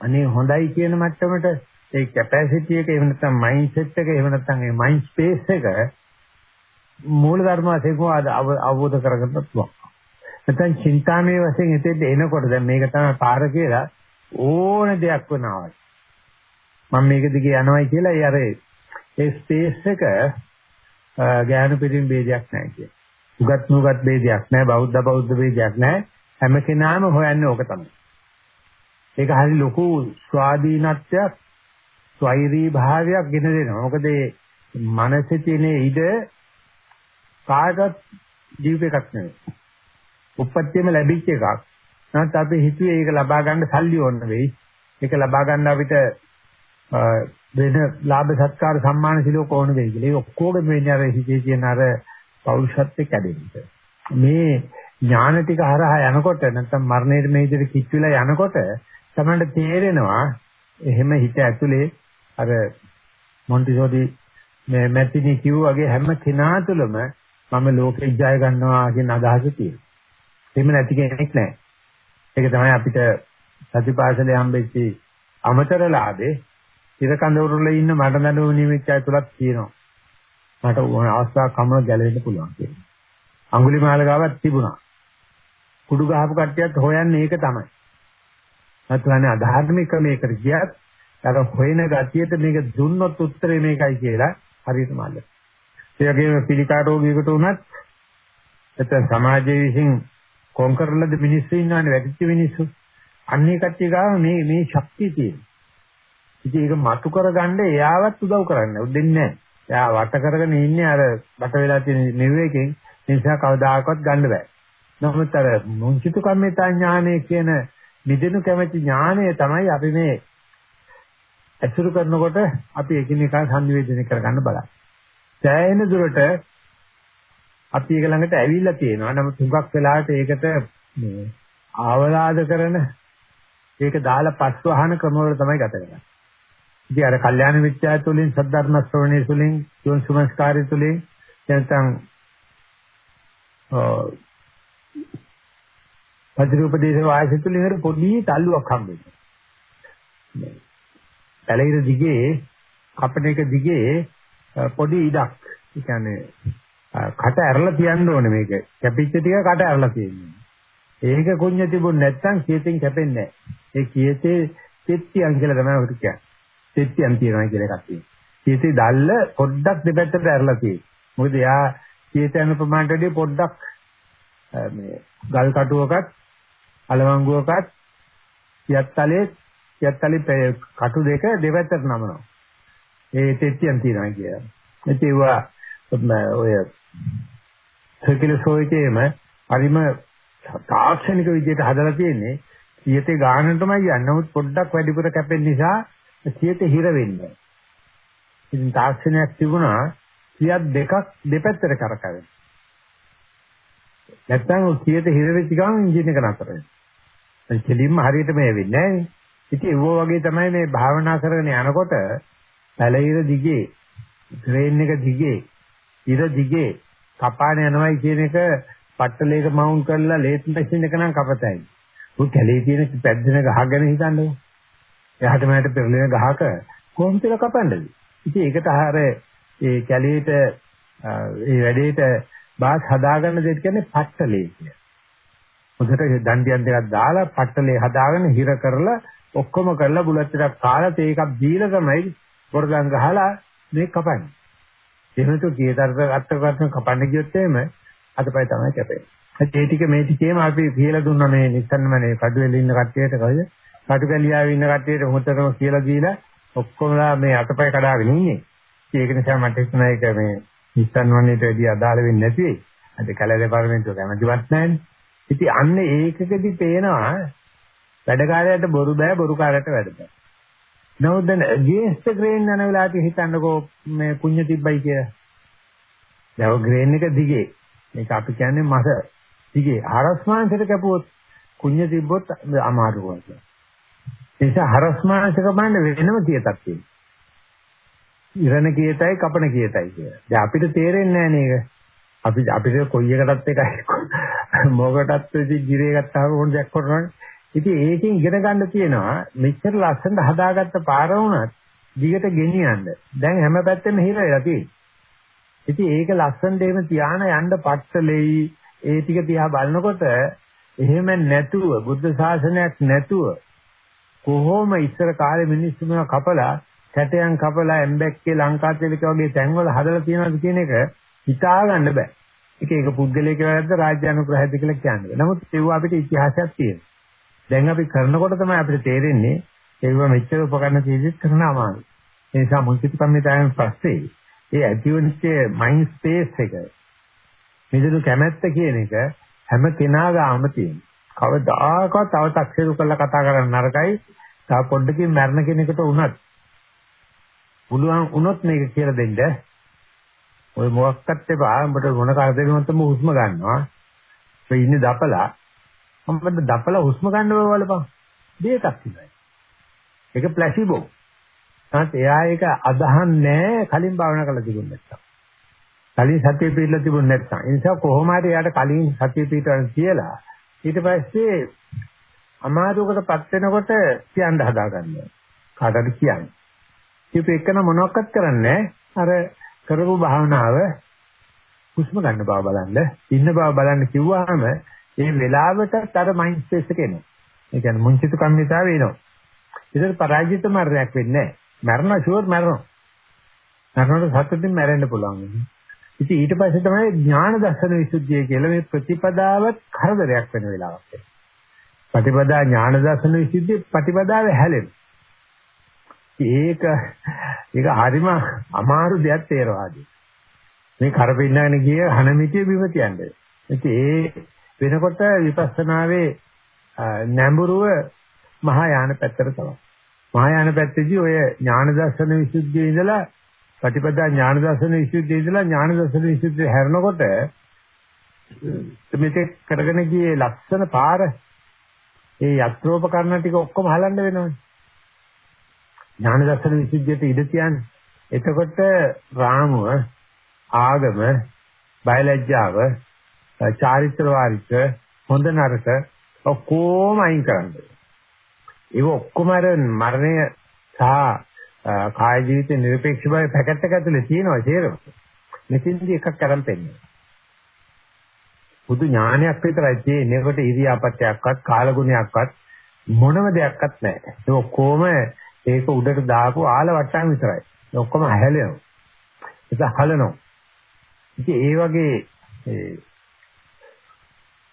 අනේ හොඳයි කියන මට්ටමට ඒ කැපැසිටි එක එහෙම නැත්නම් මයින්ඩ්සෙට් එක එහෙම නැත්නම් ඒ මයින්ඩ් ස්පේස් එක මූල ධර්ම වශයෙන් අවබෝධ කරගන්න පුළුවන්. නැත්නම් චින්තාමේ වශයෙන් හිතෙද්දී එනකොට දැන් මේක තමයි පාර කියලා ඕන දෙයක් වෙනවා. මම මේක දිගේ යනවායි කියලා ඒ අර ඒ ස්පේස් එක ගාන පිටින් ભેදයක් නැහැ කිය. උගත් නුගත් ભેදයක් නැහැ බෞද්ධ බෞද්ධ ભેදයක් නැහැ. හැම කෙනාම හොයන්නේ ඕක තමයි. ඒක හරි ලොකු ස්වාධීනත්වයක් ස්වෛරී භාවයක් ගෙන දෙනවා. මොකද මේ මනසේ තියෙන ඉඩ කාටවත් ජීවිත එකක් නෙවෙයි. උපත්තියම ලැබිච්ච එකක්. නැත්නම් අපි හිතුවේ ඒක ලබා ගන්න සල්ලි ඕන වෙයි. ඒක ලබා ගන්න අපිට වෙන ලාභ සත්කාර සම්මාන සිලෝක ඕන වෙයි කියලා. ඒ ඔක්කොගෙම වෙන්නේ අර හිතේ තියෙන අර පෞරුෂත්වයේ කැඩෙන්න. මේ ඥාන ටික හරහා යනකොට නැත්නම් මරණයට මේ විදිහට කිච්චිලා යනකොට තමයි තේරෙනවා එහෙම හිත ඇතුලේ අර මොන්ටිසෝරි මේ මැතිනි කිව් වගේ හැම කෙනා තුළම මම ලෝකෙ ජය ගන්නවා කියන අදහස තියෙනවා. එහෙම නැති කෙනෙක් නැහැ. ඒක තමයි අපිට සතිපාසලේ හම්බෙච්ච අමතර ලාභේ ඉර කඳවුරුල ඉන්න මට දඬුව නිමිච්ච ඇතුළත් තියෙනවා. මට ඕන අවස්ථාවක් කමන ගැලවෙන්න පුළුවන් කියලා. අඟුලිමාල ගාවක් තිබුණා. කුඩු ගහපු කට්ටියත් හොයන්නේ ඒක තමයි. නැත්නම් අධාර්මික මේකට ගියත් අර හොයන ගතියට මේක දුන්නොත් උත්තරේ මේකයි කියලා හරියට මල්ල. ඒ වගේම පිළිකා රෝගියෙකුට උනත් නැත්නම් සමාජයේ විසින් කොන්කරලද මිනිස්සු ඉන්නවනේ වැඩිච්ච මිනිස්සු. අන්නේ කට්ටිය ගාව මේ මේ ශක්තිය තියෙනවා. ඉතින් ඒක මතු කරගන්න එයාවත් උදව් කරන්නේ උදෙන්නේ නැහැ. එයා වට කරගෙන ඉන්නේ අර වට වෙලා තියෙන නිර්වේකයෙන් නිසා කවදාකවත් ගන්න බෑ. නමුත් අර මුංචිතු කම්මිතා ඥානය කියන නිදිනු කැමැති ඥානය තමයි අපි මේ ඇසුරු කරනකොට අපි එකිනෙකා සංනිවේදනය කරගන්න බලන්නේ. සෑහෙන දුරට අපි ඒක ළඟට ඇවිල්ලා තියෙනවා. නමුත් හුඟක් වෙලාවට ඒකට මේ ආවලාද කරන ඒක දාලා පස්වහන ක්‍රමවල තමයි ගත කරන්නේ. ඉතින් අර කල්යාණ මිත්‍යා තුළින් සද්ධර්ම ශ්‍රවණය තුළින් යොන් සුමස්කාරය තුළින් නැත්නම් පදිරූපදේශ වාසිය තුළින් හරි පොඩි තල්ලුවක් හම්බෙන්නේ. පැලිර දිගේ කපන එක දිගේ පොඩි ඉඩක්. ඒ කියන්නේ කට ඇරලා තියන්න ඕනේ මේක. කැපිච්ච ටික කට ඇරලා තියෙන්නේ. ඒක කුඤ්ඤ තිබුණ නැත්නම් කීයෙන් කැපෙන්නේ නැහැ. ඒ කීයේ තෙත්තියන් කියලා තමයි උට කියන්නේ. තෙත්තියන් තියනවා කියලා එකක් තියෙනවා. කීතේ දැල්ල පොඩ්ඩක් දෙපැත්තට ඇරලා තියෙනවා. මොකද යා කීත යන ප්‍රමාණයට පොඩ්ඩක් මේ ගල් කටුවකත් අලවංගුවකත් යත්තලේ යත්තලේ කටු දෙක දෙපැත්තට නමනවා. ඒ තෙත්තියන් තියනවා කියලා. ඒවා ඔය සර්කියුලර් හරිම තාක්ෂණික විදිහට හදලා තියෙන්නේ. ඊයේ ගානටමයි යන්නේ. නමුත් පොඩ්ඩක් වැඩිපුර කැපෙන නිසා සියයට හිර වෙන්නේ. ඉතින් තාක්ෂණයක් තිබුණා සියක් දෙකක් දෙපැත්තට කරකවෙන. නැත්තම් සියයට හිර වෙච්ච ගමන් එන්ජින් එක නතර වෙනවා. ඒ කෙලින්ම හරියට මේ වෙන්නේ නැහැ. ඉතින් ඒව වගේ තමයි මේ භාවනා කරගෙන යනකොට පැලිර දිගේ, ට්‍රේන් එක දිගේ, ඉර දිගේ කපාන යනවයි කියන එක පට්ටලයක මවුන්ට් කරලා ලේත් මැෂින් එක නම් කපතයි. උන් කැලේ තියෙන පැද්දෙන ගහගෙන හිතන්නේ. එහාට මෙහාට පෙරලෙන ගහක කොහොමද කියලා කපන්නද? ඉතින් ඒකට ආහාර ඒ කැලේට ඒ වැඩේට බාස් හදාගන්න දෙයක් කියන්නේ පට්ටලේ කිය. හොඳට දණ්ඩියන් දෙකක් දාලා පට්ටලේ හදාගෙන හිර කරලා ඔක්කොම කරලා බුලත් ටිකක් කාලා තේ එකක් දීලා තමයි පොරදම් ගහලා මේ කපන්නේ. එහෙම තු කීතරට අත්ත කරන කපන්න ගියොත් එහෙම අතපය තමයි කැපෙන්නේ. ඒ ටික මේ ටිකේම අපි කියලා දුන්නා මේ නිස්සන්නමනේ කඩුවෙල ඉන්න කට්ටියට කවද? කටුකැලියාවේ ඉන්න කට්ටියට මොහොතටම කියලා දීලා ඔක්කොමලා මේ අතපය කඩාගෙන ඉන්නේ. ඒක නිසා මට හිතුණා ඒක මේ නිස්සන්නමනේට වැඩි අදාළ වෙන්නේ නැති වෙයි. අද කැලේ පාර්ලිමේන්තුව කැමතිවත් නැහැනේ. ඉතින් අන්න ඒකකදී පේනවා වැඩකාරයට බොරු බෑ බොරුකාරයට වැඩ බෑ. නමුත් දැන් ගේස්ට් ග්‍රේන් යන වෙලාවට හිතන්නකෝ මේ පුඤ්ඤ තිබ්බයි කියලා. දැන් ග්‍රේන් එක දිගේ. මේක අපි කියන්නේ මස. දිගේ හරස් මාංශයට කැපුවොත් කුඤ්ඤ තිබ්බොත් අමාරු වෙනවා. ඒ නිසා හරස් මාංශක බලන්න වෙනම කියතක් තියෙනවා. ඉරණ කියතයි කපන කියතයි කියලා. දැන් අපිට තේරෙන්නේ නැහැ නේද? අපි අපිට කොයි එකටත් එකයි මොකටත් ඉතින් ගිරේ ගත්තාම ඕන දෙයක් කරනවනේ. ඉතින් ඒකෙන් ඉගෙන ගන්න තියෙනවා මෙච්චර ලස්සනට හදාගත්ත පාර වුණත් දිගට ගෙනියන්න. දැන් හැම පැත්තෙම හිර වෙලා තියෙන්නේ. ඉතින් ඒක ලස්සන දෙයම තියාන යන්න පට්ටලෙයි ඒ ටික තියා බලනකොට එහෙම නැතුව බුද්ධ ශාසනයක් නැතුව කොහොම ඉස්සර කාලේ මිනිස්සු මේවා කපලා කැටයන් කපලා එම්බැක්කේ ලංකාතිලක වගේ තැන්වල හදලා තියනවාද කියන එක හිතා ගන්න බෑ. ඒක ඒක පුද්ගලික වැරද්ද රාජ්‍ය අනුග්‍රහයද කියලා කියන්නේ. නමුත් ඒව අපිට ඉතිහාසයක් තියෙනවා. දැන් අපි කරනකොට තමයි අපිට තේරෙන්නේ ඒව මෙච්චර උපකරණ තියෙද්දිත් කරන අමාරු. ඒ නිසා මුල්තිකම්මිතාවෙන් පස්සේ ඒ ඇතිවෙච්ච මයින්ඩ් ස්පේස් එක මෙදළු කැමැත්ත කියන එක හැම කෙනාගාම තියෙනවා. කවදාකවත් තව තක්සේරු කරලා කතා කරන්න නරකයි. තව පොඩ්ඩකින් මරණ කෙනෙකුට උනත් පුළුවන් උනොත් මේක කියලා දෙන්න. ඔය මොකක්වත් එපා. උඹට මොන කරදරෙවත් තම හුස්ම ගන්නවා. ඔය ඉන්නේ දපලා මොකද දපලා හුස්ම ගන්න බලපන්. දෙයක් තිබයි. ඒක ප්ලාසිබෝ. තාත් එයා ඒක අදහන්නේ කලින් භාවනා කරලා තිබුණ නැත්තම්. කලින් සතිය පිටලා තිබුණ නැත්තම්. ඒ නිසා කොහොම හරි එයාට කලින් සතිය පිටවන්න කියලා ඊට පස්සේ අමාරුවකටපත් වෙනකොට කියන්න හදා ගන්නවා. කාටද කියන්නේ. ඉතින් එක්කන මොනවක්වත් කරන්නේ අර කරපු භාවනාව හුස්ම ගන්න බව බලන්න, ඉන්න බව බලන්න කිව්වහම ඒ වෙලාවට අර මයින්ඩ් ස්පේස් එක එනවා. ඒ කියන්නේ මුංචිත කම්මිතාව එනවා. ඒකට පරාජිත මරණයක් වෙන්නේ නැහැ. මරණ ෂුවර් මරණ. මරණයට සතුටින් මැරෙන්න පුළුවන්. ඉතින් ඊට පස්සේ තමයි ඥාන දර්ශන විසුද්ධිය කියලා මේ ප්‍රතිපදාවත් කරදරයක් වෙන වෙලාවක් එන්නේ. ප්‍රතිපදා ඥාන දර්ශන විසුද්ධිය ප්‍රතිපදාවේ හැලෙන. ඒක ඒක හරිම අමාරු දෙයක් තේරවාදී. මේ කරපින්නගෙන ගිය හනමිතිය බිම කියන්නේ. ඉතින් ඒ වෙනකොට විපස්සනාවේ නැඹුරුව මහායාන පැත්තට තමයි. මහායාන පැත්තේදී ඔය ඥාන දර්ශන විසුද්ධියේ ඉඳලා ප්‍රතිපදා ඥාන දර්ශන විසුද්ධියේ ඉඳලා ඥාන දර්ශන විසුද්ධිය හැරෙනකොට මෙතෙක් කරගෙන ගියේ ලක්ෂණ පාර ඒ යත්‍රෝපකරණ ටික ඔක්කොම හලන්න වෙනවනේ. ඥාන දර්ශන විසුද්ධියට ඉඳ තියන්නේ. එතකොට රාමුව ආගම බයලජ්ජාව චාරිත්‍ර වාරිත්‍ර හොඳ නරක ඔක්කොම අයින් කරන්න. ඒක ඔක්කොම අර මරණය සහ කාය ජීවිත නිර්පේක්ෂ බව පැකට් එක ඇතුලේ තියෙනවා තේරෙනවද? මෙතෙන්දී එකක් අරන් පෙන්නනවා. බුදු ඥානයක් විතරයි තියෙන්නේ. ඒකට ඉරියාපත්‍යයක්වත් කාලගුණයක්වත් මොනම දෙයක්වත් නැහැ. ඒ ඔක්කොම ඒක උඩට දාපු ආල වට්ටම් විතරයි. ඒ ඔක්කොම හැලෙනවා. ඒක හලනවා. ඉතින් ඒ වගේ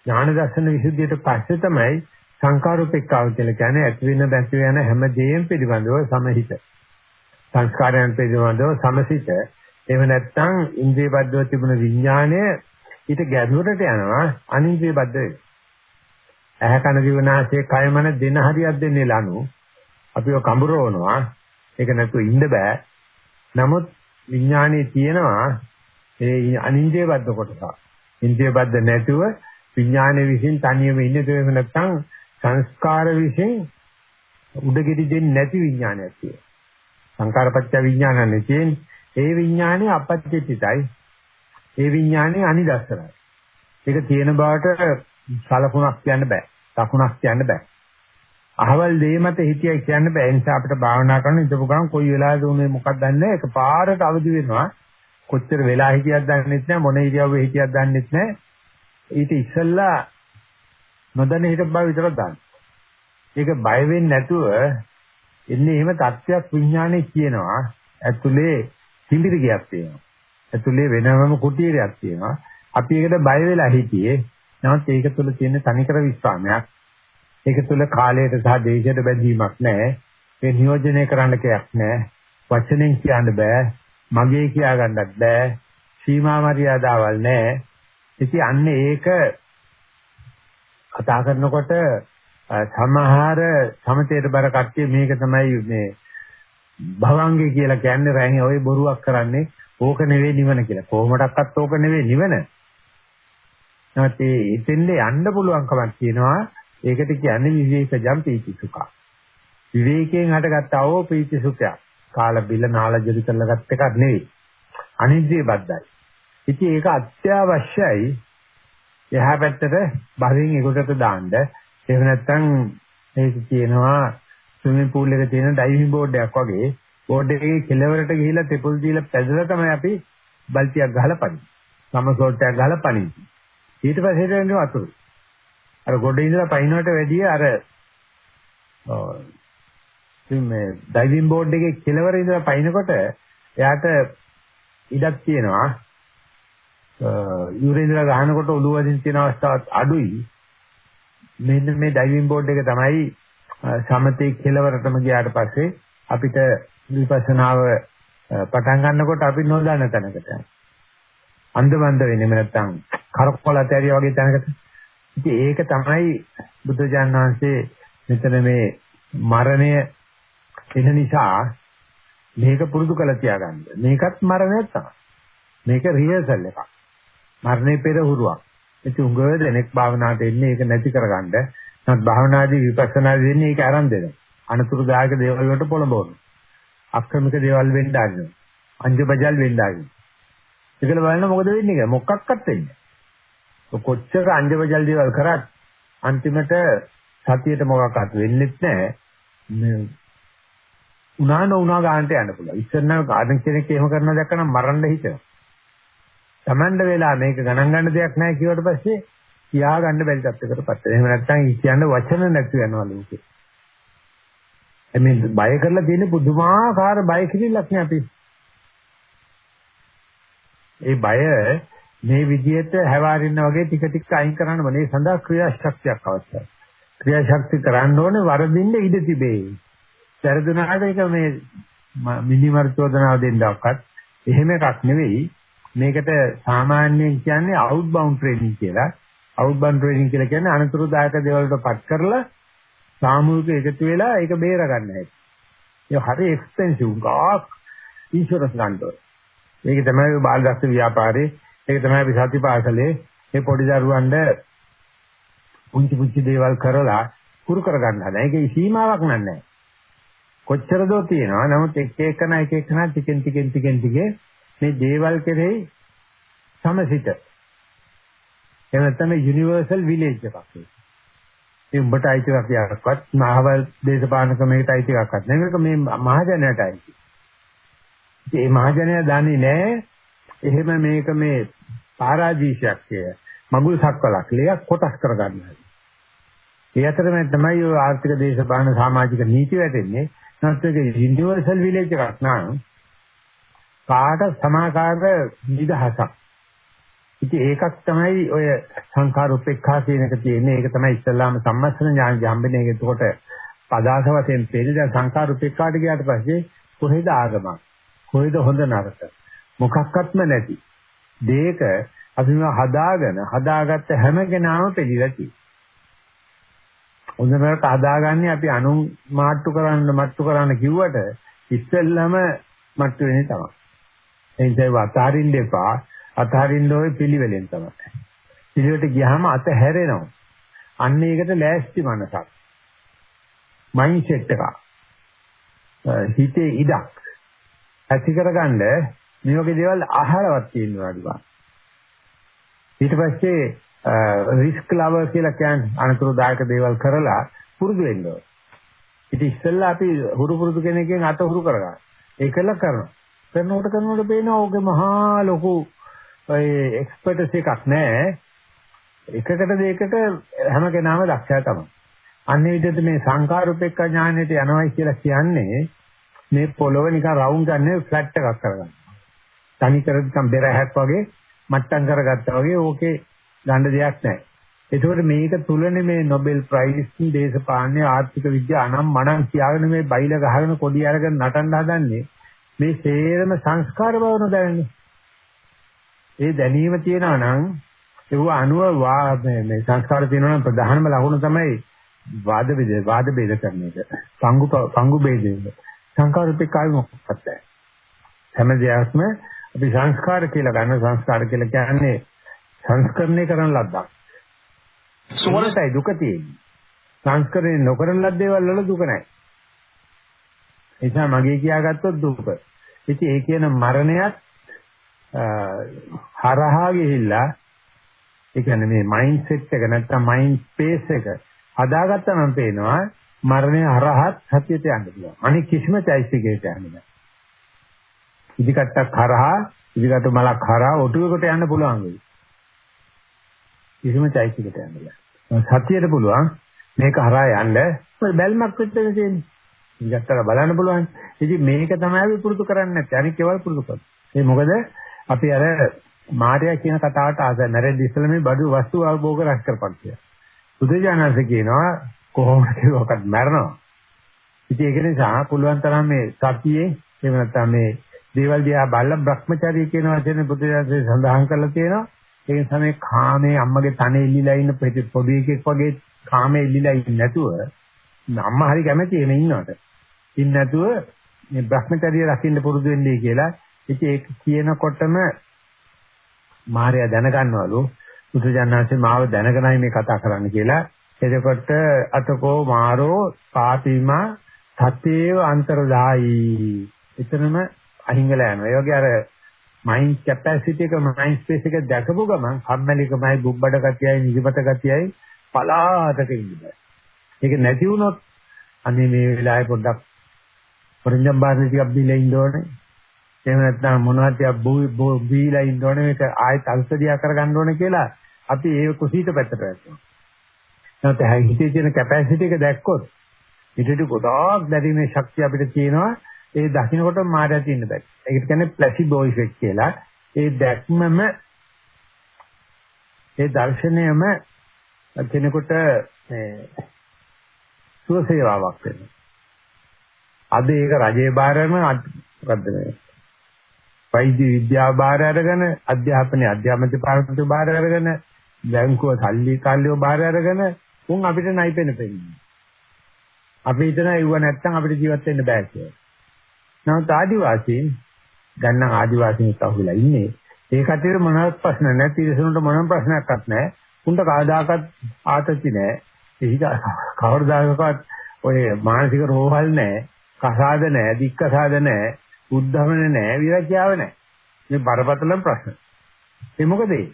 ඥාන දර්ශන විසුද්ධියට පස්සේ තමයි සංකාරූපේක්ඛාව කියලා කියන්නේ ඇති වෙන දැසි වෙන හැම දෙයක්ම පිළිබඳව සමහිත. සංස්කාරයන් පිළිබඳව සමසිත. එහෙම නැත්නම් ඉන්ද්‍රිය බද්ධව තිබුණ විඥාණය ඊට ගැඹුරට යනවා අනින්ද්‍රිය බද්ධ වෙනවා. ඇහැ කන දිවනාසය කය මන දෙන හරියක් දෙන්නේ ලනු. අපිව කඹරවනවා. ඒක නැතුව ඉන්න බෑ. නමුත් විඥානයේ තියෙනවා ඒ අනින්ද්‍රිය බද්ධ කොටස. ඉන්ද්‍රිය බද්ධ නැතුව විඥානයේ විසින් තනියම ඉන්නේ ඒක නැත්නම් සංස්කාර විසින් උඩගෙඩි දෙන්නේ නැති විඥානයක් තියෙනවා. සංකාරපත්‍ය විඥානන්නේ තියෙන්නේ. ඒ විඥානේ අපත්‍යතිතයි. ඒ විඥානේ අනිදස්සනයි. ඒක තියෙන බවට සලකුණක් කියන්න බෑ. ලකුණක් කියන්න බෑ. අහවල් දේ මත හිතියයි කියන්න බෑ. ඒ නිසා අපිට භාවනා කරන ඉඳපු ගමන් කොයි වෙලාවද මේ මොකක්ද දන්නේ ඒක පාරට අවදි වෙනවා. කොච්චර වෙලා හිටියක්ද දන්නෙත් නෑ මොන ඉරියව්වේ හිටියක්ද දන්නෙත් නෑ ඊට ඉස්සෙල්ලා නොදැන හිටපු බව විතරක් දාන්න. ඒක බය වෙන්නේ නැතුව එන්නේ එහෙම තත්ත්වයක් විඥානේ කියනවා. ඇතුලේ කිඹිරි ගියක් තියෙනවා. ඇතුලේ වෙනමම කුටීරයක් තියෙනවා. අපි ඒකට බය වෙලා හිටියේ. නමුත් ඒක තුල තියෙන තනිකර විස්වාමයක්. ඒක තුල කාලයට සහ දේශයට බැඳීමක් නැහැ. ඒ නියෝජනය කරන්න කයක් නැහැ. වචනෙන් කියන්න බෑ. මගේ කියා ගන්නත් බෑ. සීමා මරියාදාවල් නැහැ. ඉතින් අන්න ඒක කතා කරනකොට සමහර සමතේට බර කට්ටිය මේක තමයි මේ භවංගේ කියලා කියන්නේ රැහේ ඔය බොරුවක් කරන්නේ ඕක නෙවෙයි නිවන කියලා. කොහොමඩක්වත් ඕක නෙවෙයි නිවන. නැත්නම් ඒ ඉතින්ද යන්න පුළුවන් කමක් තියෙනවා. ඒකට කියන්නේ විවේකජම් පීති සුඛ. විවේකයෙන් හටගත්තා වූ පීති සුඛය. කාල බිල නාල ජරි කරලා ගත් එකක් නෙවෙයි. අනිත්‍ය බද්දයි. ඉතින් ඒක අත්‍යවශ්‍යයි. එහා පැත්තට බරින් ඒකටට දාන්න. එහෙම නැත්නම් මේක කියනවා ස්විමින් pool එකේ තියෙන ඩයිවිං බෝඩ් එකක් වගේ බෝඩ් එකේ කෙළවරට ගිහිල්ලා තෙපුල් දීලා පැදලා තමයි අපි බල්ටියක් ගහලා පනින්නේ. සමසෝට් එකක් ගහලා පනින්නේ. ඊට පස්සේ එන්නේ වතුර. අර ගොඩේ ඉඳලා පයින්නට වැඩිය අර මේ ඩයිවිං බෝඩ් එකේ කෙළවර ඉඳලා පයින්නකොට එයාට ඉඩක් තියෙනවා. යුරේ ඉඳලා ගහනකොට ඔළුව වදින් තියෙන අවස්ථාවත් අඩුයි. මෙන්න මේ ඩයිවිං බෝඩ් එක තමයි සමතේ කෙලවරටම ගියාට පස්සේ අපිට විපස්සනාව පටන් ගන්නකොට අපි නොදන්න තැනකට අන්දමන්ද වෙන්නේ නැත්නම් කරකොල ඇතරිය වගේ තැනකට ඉතින් ඒක තමයි බුදුජාන් වහන්සේ මෙතන මේ මරණය එන නිසා මේක පුරුදු කළ තියාගන්න. මේකත් මරණයක් තමයි. මේක රිහර්සල් එකක්. මරණය පෙර හුරුවක්. ඉතින් උංගව දෙනෙක් භාවනාවට එන්නේ ඒක නැති කරගන්න. නමුත් භාවනාදී විපස්සනාදී වෙන්නේ ඒක ආරම්භ දෙනවා. අනතුරුදායක දේවල් වලට පොළඹවන. අක්‍රමික දේවල් වෙන්න ආගෙන. අංජබජල් වෙන්න ආගෙන. ඒකල බලන්න මොකද වෙන්නේ කියලා මොකක්වත් වෙන්නේ. කොච්චර අංජබජල් දේවල් කරත් අන්තිමට සතියට මොකක්වත් වෙන්නේත් නැහැ. උනා නොඋනා ගන්නට යන්න පුළුවන්. ඉස්සරනම් කාදන් කෙනෙක් එහෙම කරනවා දැක්කම මරන්න හිතෙනවා. Tamanda වෙලා මේක ගණන් ගන්න දෙයක් නැහැ කියවට පස්සේ කියා ගන්න බැරි තත්යකටපත් වෙනවා. එහෙම නැත්නම් කියන්න වචන නැති වෙනවා ලෝකේ. එමේ බය කරලා තියෙන පුදුමාකාර බය කිලිලක් නේ අපි. ඒ බය මේ විදිහට හැවාරින්න වගේ ටික ටික අයින් කරන්න ඕනේ. සඳහා ක්‍රියාශක්තියක් අවශ්‍යයි. ක්‍රියාශක්තිය කරන්න ඕනේ වරදින්න ඉඩ තිබේ. වැරදුනාට ඒක මේ මිනිමර චෝදනාව දෙන්නවක්වත් එහෙම එකක් නෙවෙයි. මේකට සාමාන්‍යයෙන් කියන්නේ අවුට්බවුන්ඩ් ට්‍රේනින් කියලා. අවුට්බන් ට්‍රේනින් කියලා කියන්නේ අනතුරුදායක දේවල් වලට පත් කරලා සාමූහික එකතු වෙලා ඒක බේර ගන්න හැටි. ඒක හරි එක්ස්පෙන්සිව් ගාක් ඉන්ෂුරන්ස් ගන්න ඕනේ. මේක තමයි බාලදස්ස ව්‍යාපාරේ, ඒක තමයි අපි සතිපාසලේ මේ පොඩි දරුවන්ට පුංචි පුංචි දේවල් කරලා කුරු කරගන්න හදන. ඒකේ සීමාවක් නැහැ. කොච්චර දෝ තියෙනවා. නමුත් එක එකන එක එකන ටිකෙන් ටිකෙන් ටිකෙන් ටිකේ මේ දේවල් කෙරෙහි සමසිත එහෙම නැත්නම් යුනිවර්සල් විලේජ් එකක් ඒක. ඒ උඹට අයිති එකක්වත් මහවල් දේශපාලන ක්‍රමයකට අයිති එකක්වත් නෙවෙයි මේ මහජනයට අයිති. ඒ මහජනය දන්නේ නැහැ එහෙම මේක මේ පාරාජීෂයක් කිය මගුල් සක්වලක් ලයක් කොටස් කරගන්නවා. ඒ අතරමැද තමයි ඔය ආර්ථික දේශපාලන සමාජික නීති වැටෙන්නේ. නැත්නම් ඒක යුනිවර්සල් විලේජ් එකක් නා කාට සමාකාර නිදහසක් ඉතින් ඒකක් තමයි ඔය සංඛාර උපේක්ඛා කියන එක තියෙන්නේ. ඒක තමයි ඉස්ලාම සම්මස්තන ඥාන ජම්බනේ. එතකොට පදාස වශයෙන් තේරෙන දැන් සංඛාර උපේක්ඛාට ගියාට පස්සේ කොහෙද ආගමක්? කොහෙද හොඳ නරක? මොකක්වත්ම නැති. දෙයක අපි මේ හදාගෙන හදාගත්ත හැම කෙනාම පිළිලා තියෙනවා. හොඳ නරක හදාගන්නේ අපි අනුන් මාට්ටු කරන්න මට්ටු කරන්න කිව්වට ඉස්සෙල්ලම මට්ටු වෙන්නේ තමයි. එනිසා වතාරින්න එපා. අතහරින්න ඕනේ පිළිවෙලෙන් තමයි. පිළිවෙලට ගියාම අත හැරෙනවා. අන්න ඒකට ලෑස්ති මනසක්. මයින්ඩ් සෙට් එක. හිතේ ඉඩක් ඇති කරගන්න මේ වගේ දේවල් අහලවත් තියෙනවා අඩුවා. ඊට පස්සේ රිස්ක් ලවර් කියලා කියන්නේ අනතුරුදායක දේවල් කරලා පුරුදු වෙන්න ඕනේ. ඉතින් ඉස්සෙල්ලා අපි හුරු පුරුදු කෙනෙක්ගෙන් අත හුරු කරගන්න. ඒකල කරනවා. කරනකොට කරනකොට පේනවා ඕකේ මහා ලොකු ඔය එක්ස්පර්ට්ස් එකක් නැහැ. එකකට දෙයකට හැම කෙනාම දක්ෂයා තමයි. අන්නේ විදිහට මේ සංකාරූපේක්ඛ ඥානෙට යනවයි කියලා කියන්නේ මේ පොළොව නිකන් රවුම් ගන්න ෆ්ලැට් එකක් කරගන්න. තනි කර නිකන් බෙරහැක් වගේ මට්ටම් කරගත්තා වගේ ඕකේ ගන්න දෙයක් නැහැ. ඒකෝට මේක තුලනේ මේ Nobel Prize දේශපාලන ආර්ථික විද්‍යාව අනම් මනම් කියාගෙන මේ බයිල ගහගෙන කොඩි අරගෙන නටන්න හදන්නේ මේ සේරම සංස්කාර බව නොදැනන්නේ. ඒ දැනීම තියෙනවා නම් ඒව අනුව මේ සංස්කාර තියෙනවා නම් ප්‍රධානම ලකුණ තමයි වාද බෙද වාද බෙද කරන එක. පංගු පංගු බෙදෙන්න. සංකාරූපිකායි මොකක්ද? හැම දෙයක්ම අපි සංස්කාර කියලා ගන්න සංස්කාර කියලා කියන්නේ සංස්කරණය කරන ලද්දක්. සුවරසයි දුක තියෙන්නේ. සංස්කරණය නොකරන ලද්දේවල් වල දුක නැහැ. ඒ නිසා මගේ කියාගත්තොත් දුක. ඉතින් ඒ කියන මරණයත් හරහා ගිහිල්ලා ඒ කියන්නේ මේ මයින්ඩ් සෙට් එක නැත්තම් මයින්ඩ් ස්පේස් එක හදාගත්තා නම් පේනවා මරණය හරහත් සතියට යන්න පුළුවන්. අනික කිසිම චෛසිකයකට යන්න බෑ. ඉදිකට්ටක් හරහා ඉදිකට මලක් හරහා ඔටුවකට යන්න පුළුවන් වෙයි. කිසිම චෛසිකයකට යන්න බෑ. සතියට පුළුවන් මේක හරහා යන්න බැල්මක් විතර තියෙන්නේ. ඉදිකට්ටක බලන්න පුළුවන්. ඉතින් මේක තමයි අපි පුරුදු කරන්නේ නැත්තේ. අනික ඒවල් පුරුදු කරනවා. ඒ මොකද අපි අර මාර්යා කියන කතාවට ආසයි. නැරෙද්දි ඉස්සෙල්ලා මේ බඩු වස්තු අවබෝධ රැස් කරපන් කියලා. බුදුජානක කියනවා කොහොමද ඒකත් මැරෙනවා. ඉතින් ඒක නිසා පුළුවන් තරම් මේ සතියේ එහෙම නැත්නම් මේ දේවල් දිහා බලලා Brahmacharya කියන වචනේ බුදුරජාණන්සේ සඳහන් කරලා තියෙනවා. ඒ නිසා මේ කාමයේ අම්මගේ තන එල්ලිලා ඉන්න පොඩි එකෙක් වගේ කාමයේ එල්ලිලා ඉන්නේ නැතුව අම්මා හරි කැමති එමේ ඉන්නවට. ඉන්නේ නැතුව මේ Brahmacharya රකින්න පුරුදු වෙන්නේ කියලා. ඉතින් ඒක කියනකොටම මාර්යා දැනගන්නවලු බුදුජානනාංශේ මාව දැනගෙනයි මේ කතා කරන්න කියලා. එතකොට අතකෝ මාරෝ පාපීමා සතේව අන්තරදායි. එතනම අහිංගලා යනවා. ඒ වගේ අර මයින්ඩ් කැපැසිටි එක මයින්ඩ් ස්පේස් එක දැකපු ගමන් කම්මැලිකමයි බුබ්බඩ ගතියයි නිදිමත ගතියයි පලාතක ඉන්නේ. ඒක නැති වුණොත් අනේ මේ වෙලාවේ පොඩ්ඩක් පරිණම් බාරේ ටිකක් බීලා ඉන්න ඕනේ. එහෙම නැත්නම් මොනවද ටිකක් බීලා ඉන්න ඕනේ මේක ආයෙත් අල්සදියා කරගන්න ඕනේ කියලා අපි ඒ කුසීත පැත්තට වැටෙනවා. නැත්නම් හිතේ තියෙන කැපැසිටි එක දැක්කොත් ඊටට ගොඩාක් දැරීමේ ශක්තිය අපිට තියෙනවා. ඒ දකින්නකොට මායя තියෙන බෑ. ඒකට කියන්නේ ප්ලැසිබෝ ඉෆෙක්ට් කියලා. ඒ දැක්මම ඒ දර්ශනයම කෙනෙකුට සුවසේවාවක් වෙනවා. අද ඒක රජේ බාරම මොකද්ද මේ? වෛද්‍ය විද්‍යාව බාර අරගෙන අධ්‍යාපනයේ අධ්‍යාපන දෙපාර්තමේන්තුව බාර අරගෙන බැංකුව සල්ලි කාල්ලිය බාර අරගෙන උන් අපිට නයිපෙන පෙන්නේ. අපි හිතන ඒව නැත්තම් අපිට ජීවත් වෙන්න බෑ කියලා. නමුත් ආදිවාසීන් ගන්න ආදිවාසීන් කවුලා ඉන්නේ ඒ කටියට මොනවත් ප්‍රශ්න නැති ඉතිසුන්ට මොනම ප්‍රශ්නයක්වත් නැහැ. උන්ට කවදාකවත් ආතති නැහැ. ඒක කවදාකවත් ඔය මානසික රෝහල් නැහැ. කසාද නැහැ, දික්කසාද නැහැ, උද්ධමන නැහැ, විරජ්‍යාව නැහැ. මේ බරපතලම ප්‍රශ්න. ඒ මොකද ඒ?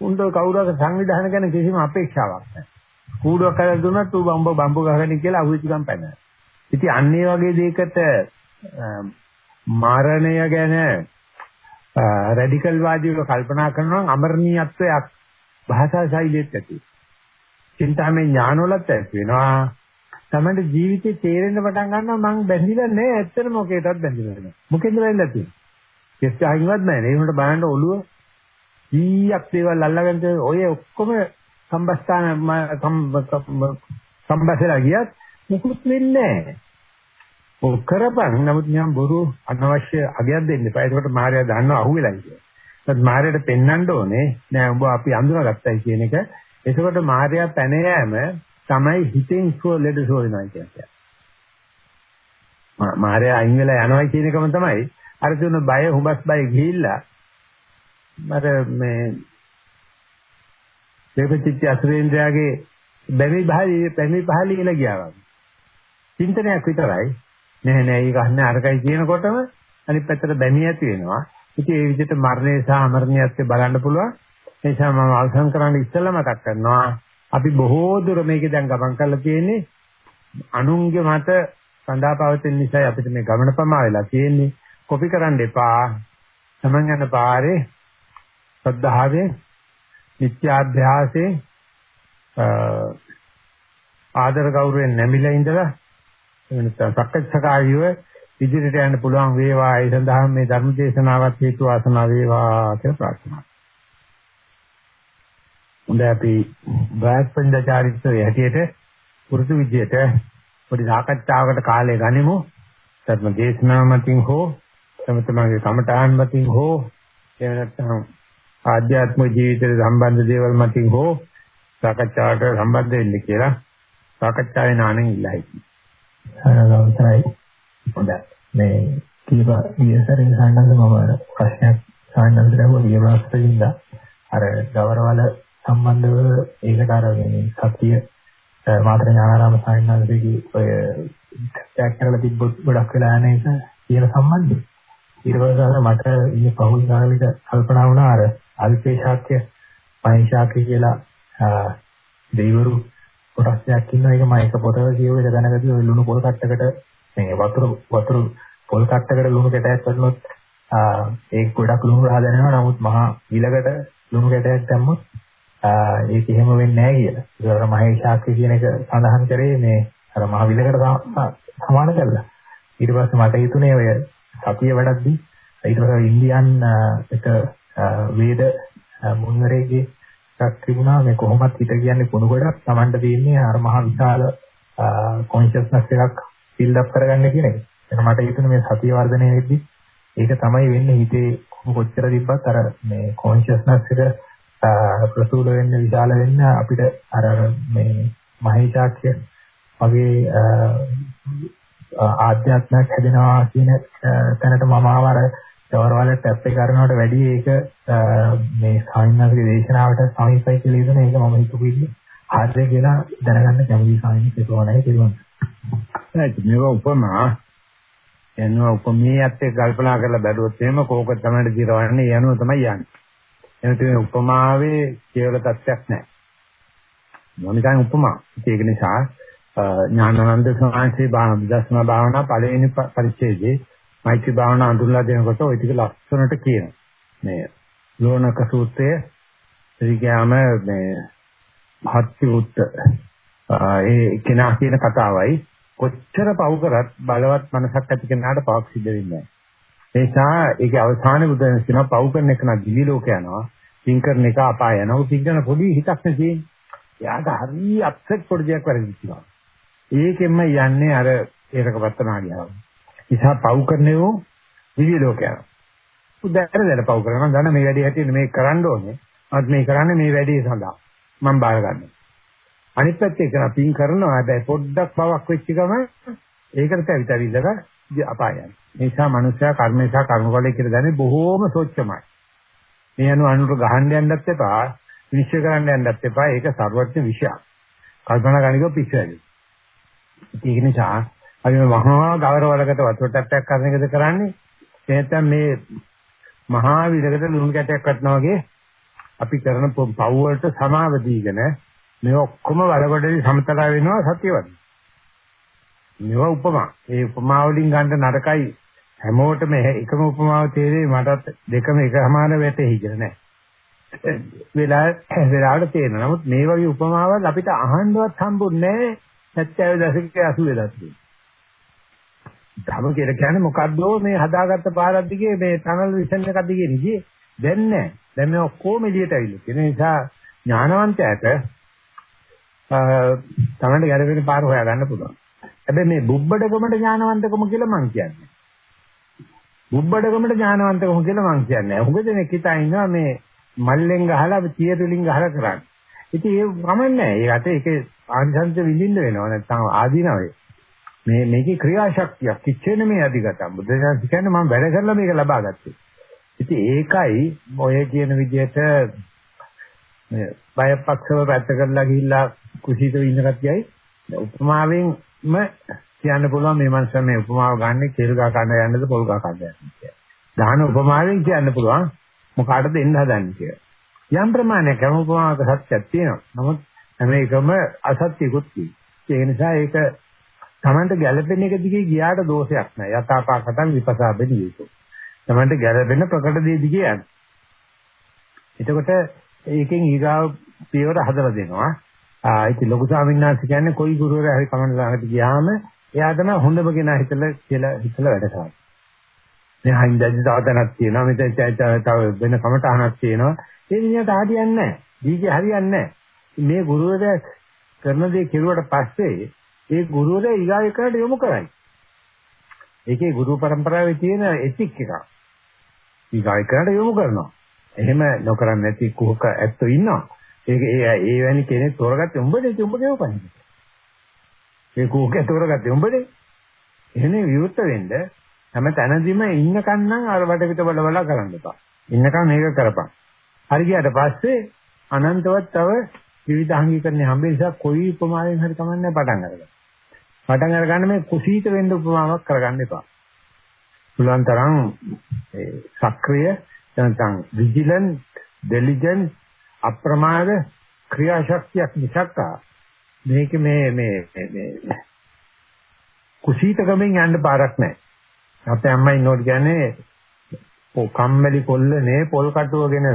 උන්ට කවුරුහක සංවිධානය ගැන කිසිම අපේක්ෂාවක් නැහැ. කූඩුවක් කරලා දුන්නත් ඌ බම්බ බම්බ ගහගෙන කියලා අහුවිචිකම් පැනනවා. ඉතින් අන්න ඒ වගේ දෙයකට මරණය ගැන රැඩිකල් වාදීව කල්පනා කරනවා නම් අමරණීයත්වයක් භාෂා ශෛලියෙත් ඇති. චින්තාමය ඥානවලත් ඇති වෙනවා. තමයි ජීවිතේ තේරෙන්න පටන් ගන්නවා මං බැඳිලා නැහැ ඇත්තටම මොකේටවත් බැඳිලා නැහැ. මොකෙන්ද බැඳලා තියෙන්නේ? කෙස් ආහිවත් නැහැ. ඒ වුණාට බලන්න ඔළුව කීයක් දේවල් අල්ලගෙන ඔය ඔක්කොම සම්බස්ථාන සම්බසලා ගියත් මුකුත් වෙන්නේ නැහැ. ඔක් කරපන් නමුත් නියම් බොරු අනවශ්‍ය අගයක් දෙන්න එපා. ඒකට මාර්යා දන්නවා අහුවෙලා කියලා. ඒත් මාර්යාට පෙන්වන්න ඕනේ නෑ උඹ අපි අඳුනගත්තයි කියන එක. ඒකකොට මාර්යා පැන යෑම තමයි හිතෙන් සුව ලෙඩ සුව වෙනවා කියන්නේ. මාර්යා අයින් වෙලා යනවා කියන එකම තමයි අර තුන බය හුඹස් බය ගිහිල්ලා මට මේ දෙවිචිත්‍ය අසුරේන්ද්‍රයාගේ බැමි භාලි බැමි භාලි කියලා ගියා වගේ. චින්තනයක් විතරයි නෑ නෑ ඒක අහන්නේ අරකයි කියනකොටම අනිත් පැත්තට බැමී ඇති වෙනවා. ඉතින් ඒ විදිහට මරණය සහ අමරණීයත්වය බලන්න පුළුවන්. ඒ නිසා මම අවසන් කරන්න ඉස්සෙල්ලා මතක් කරනවා අපි බොහෝ දුර මේකේ දැන් ගමන් කරලා තියෙන්නේ අනුන්ගේ මත සඳහාපවතින නිසා අපිට මේ ගමන ප්‍රමා වෙලා තියෙන්නේ. කොපි කරන්න එපා. තමන් යන පාරේ සද්ධාවේ නිත්‍යාභ්‍යාසයේ ආදර ගෞරවයෙන් නැමිලා ඉඳලා එනත සක්කච්ඡාකාරීව ඉදිරියට යන්න පුළුවන් වේවා. ඒ සඳහා මේ ධර්ම දේශනාවත් හේතු වාසනා වේවා කියලා ප්‍රාර්ථනා හොඳයි අපි බ්‍රහස්පන්ද චාරිත්‍රයේ හැටියට පුරුදු විදියට පොඩි සාකච්ඡාවකට කාලය ගනිමු. ධර්ම දේශනාව මතින් හෝ තම තමන්ගේ කමඨාන් මතින් හෝ එහෙම නැත්නම් ආධ්‍යාත්මික ජීවිතයට සම්බන්ධ දේවල් මතින් හෝ සාකච්ඡාවට සම්බන්ධ වෙන්න කියලා සාකච්ඡාවේ නාණයෙන් ඉල්ලයි. අවසරයි. හොඳයි. මේ කීප වියසරින් සාන්නන්ද මම ප්‍රශ්නයක් සාන්නන්ද ලැබුවා වියවාස්තින්ද අර ගවරවල සම්බන්ධව ඒකට අර මේ සතිය මාතර ඥානාරාම සාන්නන්දගේ ඔය ටැක් කරලා තිබ්බොත් ගොඩක් වෙලා යන එක කියන සම්බන්ධය. ඊට පස්සේ මට ඊයේ පහුගිය කාලෙක කල්පනා වුණා අර අල්පේ ශාක්‍ය පහින් කියලා දෙවිවරු කොටස්යක් ඉන්නවා ඒක මම එක පොතක කියුව එක දැනගදී ඔය ලුණු පොල් කට්ටකට මේ වතුර වතුර පොල් කට්ටකට ලුණු කැටයක් කරනොත් ඒක ගොඩක් ලුණු රහ දැනෙනවා නමුත් මහා විලකට ලුණු කැටයක් දැම්මොත් ඒක එහෙම වෙන්නේ නැහැ කියලා. ඒකට මහේශාක්‍ය කියන එක සඳහන් කරේ මේ අර මහ විලකට සමාන කරලා. ඊට පස්සේ මට හිතුනේ ඔය සතිය වැඩක්දී ඊට පස්සේ ඉන්දියන් එක වේද මුන්නරේගේ එකක් තිබුණා මේ කොහොමත් හිත කියන්නේ කුණු ගොඩක් Tamanට තියෙන්නේ අර මහ විශාල කොන්ෂස්නස් එකක් ෆිල් අප් කරගන්න කියන එක. ඒක මට හිතුනේ මේ සතිය වර්ධනය වෙද්දී ඒක තමයි වෙන්නේ හිතේ කොච්චර තිබ්බත් අර මේ කොන්ෂස්නස් එක ප්‍රසූල වෙන්න විශාල වෙන්න අපිට අර මේ මහේචාක්‍ය වගේ ආධ්‍යාත්මයක් හැදෙනවා කියන තැනට මම ආවර සවරවලට ටැප් එක කරනවට වැඩිය ඒක මේ සාමිනාගේ දේශනාවට සමීපයි කියලා ඉතන ඒක මම හිතුවේ ආදේ කියලා දැනගන්න කැමති සාමිනික ඒකෝණයි පිළිවන්. ඒත් මේක උපමා එනවා උපමේයත් එක්ක කල්පනා කරලා බැලුවොත් එහෙම කෝක තමයි දිරවන්නේ යනුව තමයි යන්නේ. එනතු මේ උපමාවේ කේවල තත්‍යක් නැහැ. මොනිකන් උපමා. ඒක නිසා ඥානানন্দ සාංශේ බාහම දස්ම භාවනා පළවෙනි පරිච්ඡේදයේ මෛත්‍රී භාවනා අඳුරලා දෙනකොට ওই ටික ලස්සනට කියනවා. මේ ලෝණක සූත්‍රය ඉතිගාම මේ මහත්ති උත්ත ඒ කෙනා කියන කතාවයි කොච්චර පව් කරත් බලවත් මනසක් ඇති කෙනාට පවක් සිද්ධ වෙන්නේ නැහැ. ඒ නිසා ඒකේ අවසානයේ බුදුන් කියනවා පව් කරන එක නම් දිවි ලෝක යනවා. පින් කරන එක අපාය යනවා. පින් කරන පොඩි හිතක් නැති. එයාට හරි අප්සෙට් පොඩි දෙයක් වැරදිච්චා. ඒකෙන්ම යන්නේ අර ඒරක වත්තනාගියාව. නිසා පව් කරන්නේෝ දිව්‍ය ලෝකයක්. උදාහරණ දෙන්න පව් කරනවා දන්න මේ වැඩේ හැටියට මේක කරන්න ඕනේ. මත් මේ කරන්නේ මේ වැඩේ සඳහා. මම බාර ගන්නවා. අනිත් පැත්තේ කරා පින් කරනවා හැබැයි පොඩ්ඩක් පවක් වෙච්ච ගමන් ඒකට ඇවිතවිල්ලක අපායයි. ඒ නිසා මනුෂ්‍යයා කර්මේ සහ කර්මඵලයේ කියලා දැනේ බොහෝම සොච්චමයි. මේ අනු අනුර ගහන්න යන්නත් එපා, විනිශ්චය කරන්න යන්නත් එපා. ඒක සර්වඥ විෂයක්. කල්පනා කරනිකෝ පිස්සුවයි. ඒක නිසා අපි මේ මහා ගවරවලකට වතුර ටැප්පයක් කරන එකද කරන්නේ. එහෙනම් මේ මහා විලකට ලුණු කැටයක් වටනවා වගේ අපි කරන පව් වලට සමාව දීගෙන මේ ඔක්කොම වලකොඩේ සමතලා වෙනවා සත්‍යවත් මේවා උපමා. ඒ උපමා වලින් ගන්න නරකයි. හැමෝටම එකම උපමාව තේරෙයි මටත් දෙකම එකමාන වැටෙයි කියලා නෑ. වෙලා වෙලාවට තේරෙනවා. නමුත් මේ වගේ උපමාවල් අපිට අහන්නවත් හම්බුන්නේ නැහැ 70 දශකයේ 80 දශකයේ ධම කියලා කියන්නේ මොකද්ද මේ හදාගත්ත පාරක් දිගේ මේ ටනල් විෂන් එකක් දිගේ නිදී දැන් නැහැ. දැන් මේ ඔක්කොම එළියට ඇවිල්ලා. ඒ නිසා ඥානවන්තයාට තමයි ගැරවෙන පාර හොයාගන්න පුළුවන්. හැබැයි මේ බුබ්බඩකමට ඥානවන්තකම කියලා මං කියන්නේ. බුබ්බඩකමට ඥානවන්තකම කියලා මං කියන්නේ. හුඟ දෙනෙක් හිතා ඉන්නවා මේ මල්ලෙන් ගහලා තියතුලින් ගහලා කරන්නේ. ඉතින් ඒ කමන්නේ. ඒකට ඒකේ ආංශංශ විඳින්න වෙනවා නැත්නම් ආදීනවේ. මේ මේකේ ක්‍රියාශක්තියක් කිච්චෙන මේ අධිගතම් බුදුසසුන කියන්නේ මම වැඩ කරලා මේක ලබා ගත්තේ. ඉතින් ඒකයි ඔය කියන විදිහට මේ බයපක්ෂව පැත්ත කරලා ගිහිල්ලා කුසීතව ඉන්න කතියයි උපමාවෙන්ම කියන්න පුළුවන් මේ මනස මේ උපමාව ගන්න කෙරුගා කන්න යන්නද පොල් ගා කන්න යන්නද කියලා. දාන උපමාවෙන් කියන්න පුළුවන් මොකටද එන්න හදන්නේ කියලා. යම් ප්‍රමාණයක් හැම උපමාවක සත්‍යයක් තියෙනවා. නමුත් හැම එකම අසත්‍යකුත් තියෙනවා. ඒ නිසා ඒක Tamanට ගැළපෙන එක දිගේ ගියාට දෝෂයක් නැහැ. යථාපාකටන් විපසාබෙන යුතු. Tamanට ගැළපෙන ප්‍රකට දේ දිගේ යන්න. එතකොට ඒකෙන් ඊගාව පියවර හදලා දෙනවා. ආ ඉතින් ලොකු ස්වාමීන් වහන්සේ කියන්නේ කොයි ගුරුවරයා හරි කමන ළඟට ගියාම එයා තමයි හොඳම කෙනා හිතලා කියලා හිතලා වැඩ කරන්නේ. මේ හින්දාදී සාධනක් තියෙනවා මෙතන තව වෙන කමටහනක් තියෙනවා. ඒ විදිහට හරියන්නේ නැහැ. දීගේ හරියන්නේ නැහැ. මේ ගුරුවරයා කරන දේ කෙරුවට පස්සේ ඒ ගුරුවරයා ඊගායකට යොමු කරයි. ඒකේ ගුරු પરම්පරාවේ තියෙන එතික් එකක්. ඊගායකට යොමු කරනවා. එහෙම නොකරන්නේ නැති කුහක ඇත්තෝ ඉන්නවා. ඒක ඒ ඒ වැනි කෙනෙක් තෝරගත්තේ උඹනේ උඹ ගෙවපන්නේ. ඒ කුහක තෝරගත්තේ උඹනේ. එහෙනේ විවෘත වෙන්න හැම තැනදීම ඉන්නකන් නම් අර වටපිට බල බල කරන්න එපා. ඉන්නකන් මේක කරපන්. හරි ගියාට පස්සේ අනන්තවත් තව විවිධාංගීකරණය හම්බෙ නිසා කොයි උපමාවෙන් හරි කමන්නේ පටන් අරගන්න. පටන් අරගන්න මේ කුසීත වෙන්න උපමාවක් කරගන්න එපා. පුළුවන් තරම් සක්‍රිය නැත්නම් විජිලන්ට්, ඩෙලිජන්ට්, අප්‍රමාද ක්‍රියාශක්තියක් මිසක් මේක මේ මේ මේ කුසීතකමෙන් යන්න පාරක් නැහැ. අපේ අම්මා ඉන්නෝට කියන්නේ ඔව් කම්මැලි කොල්ලනේ පොල් කටුවගෙන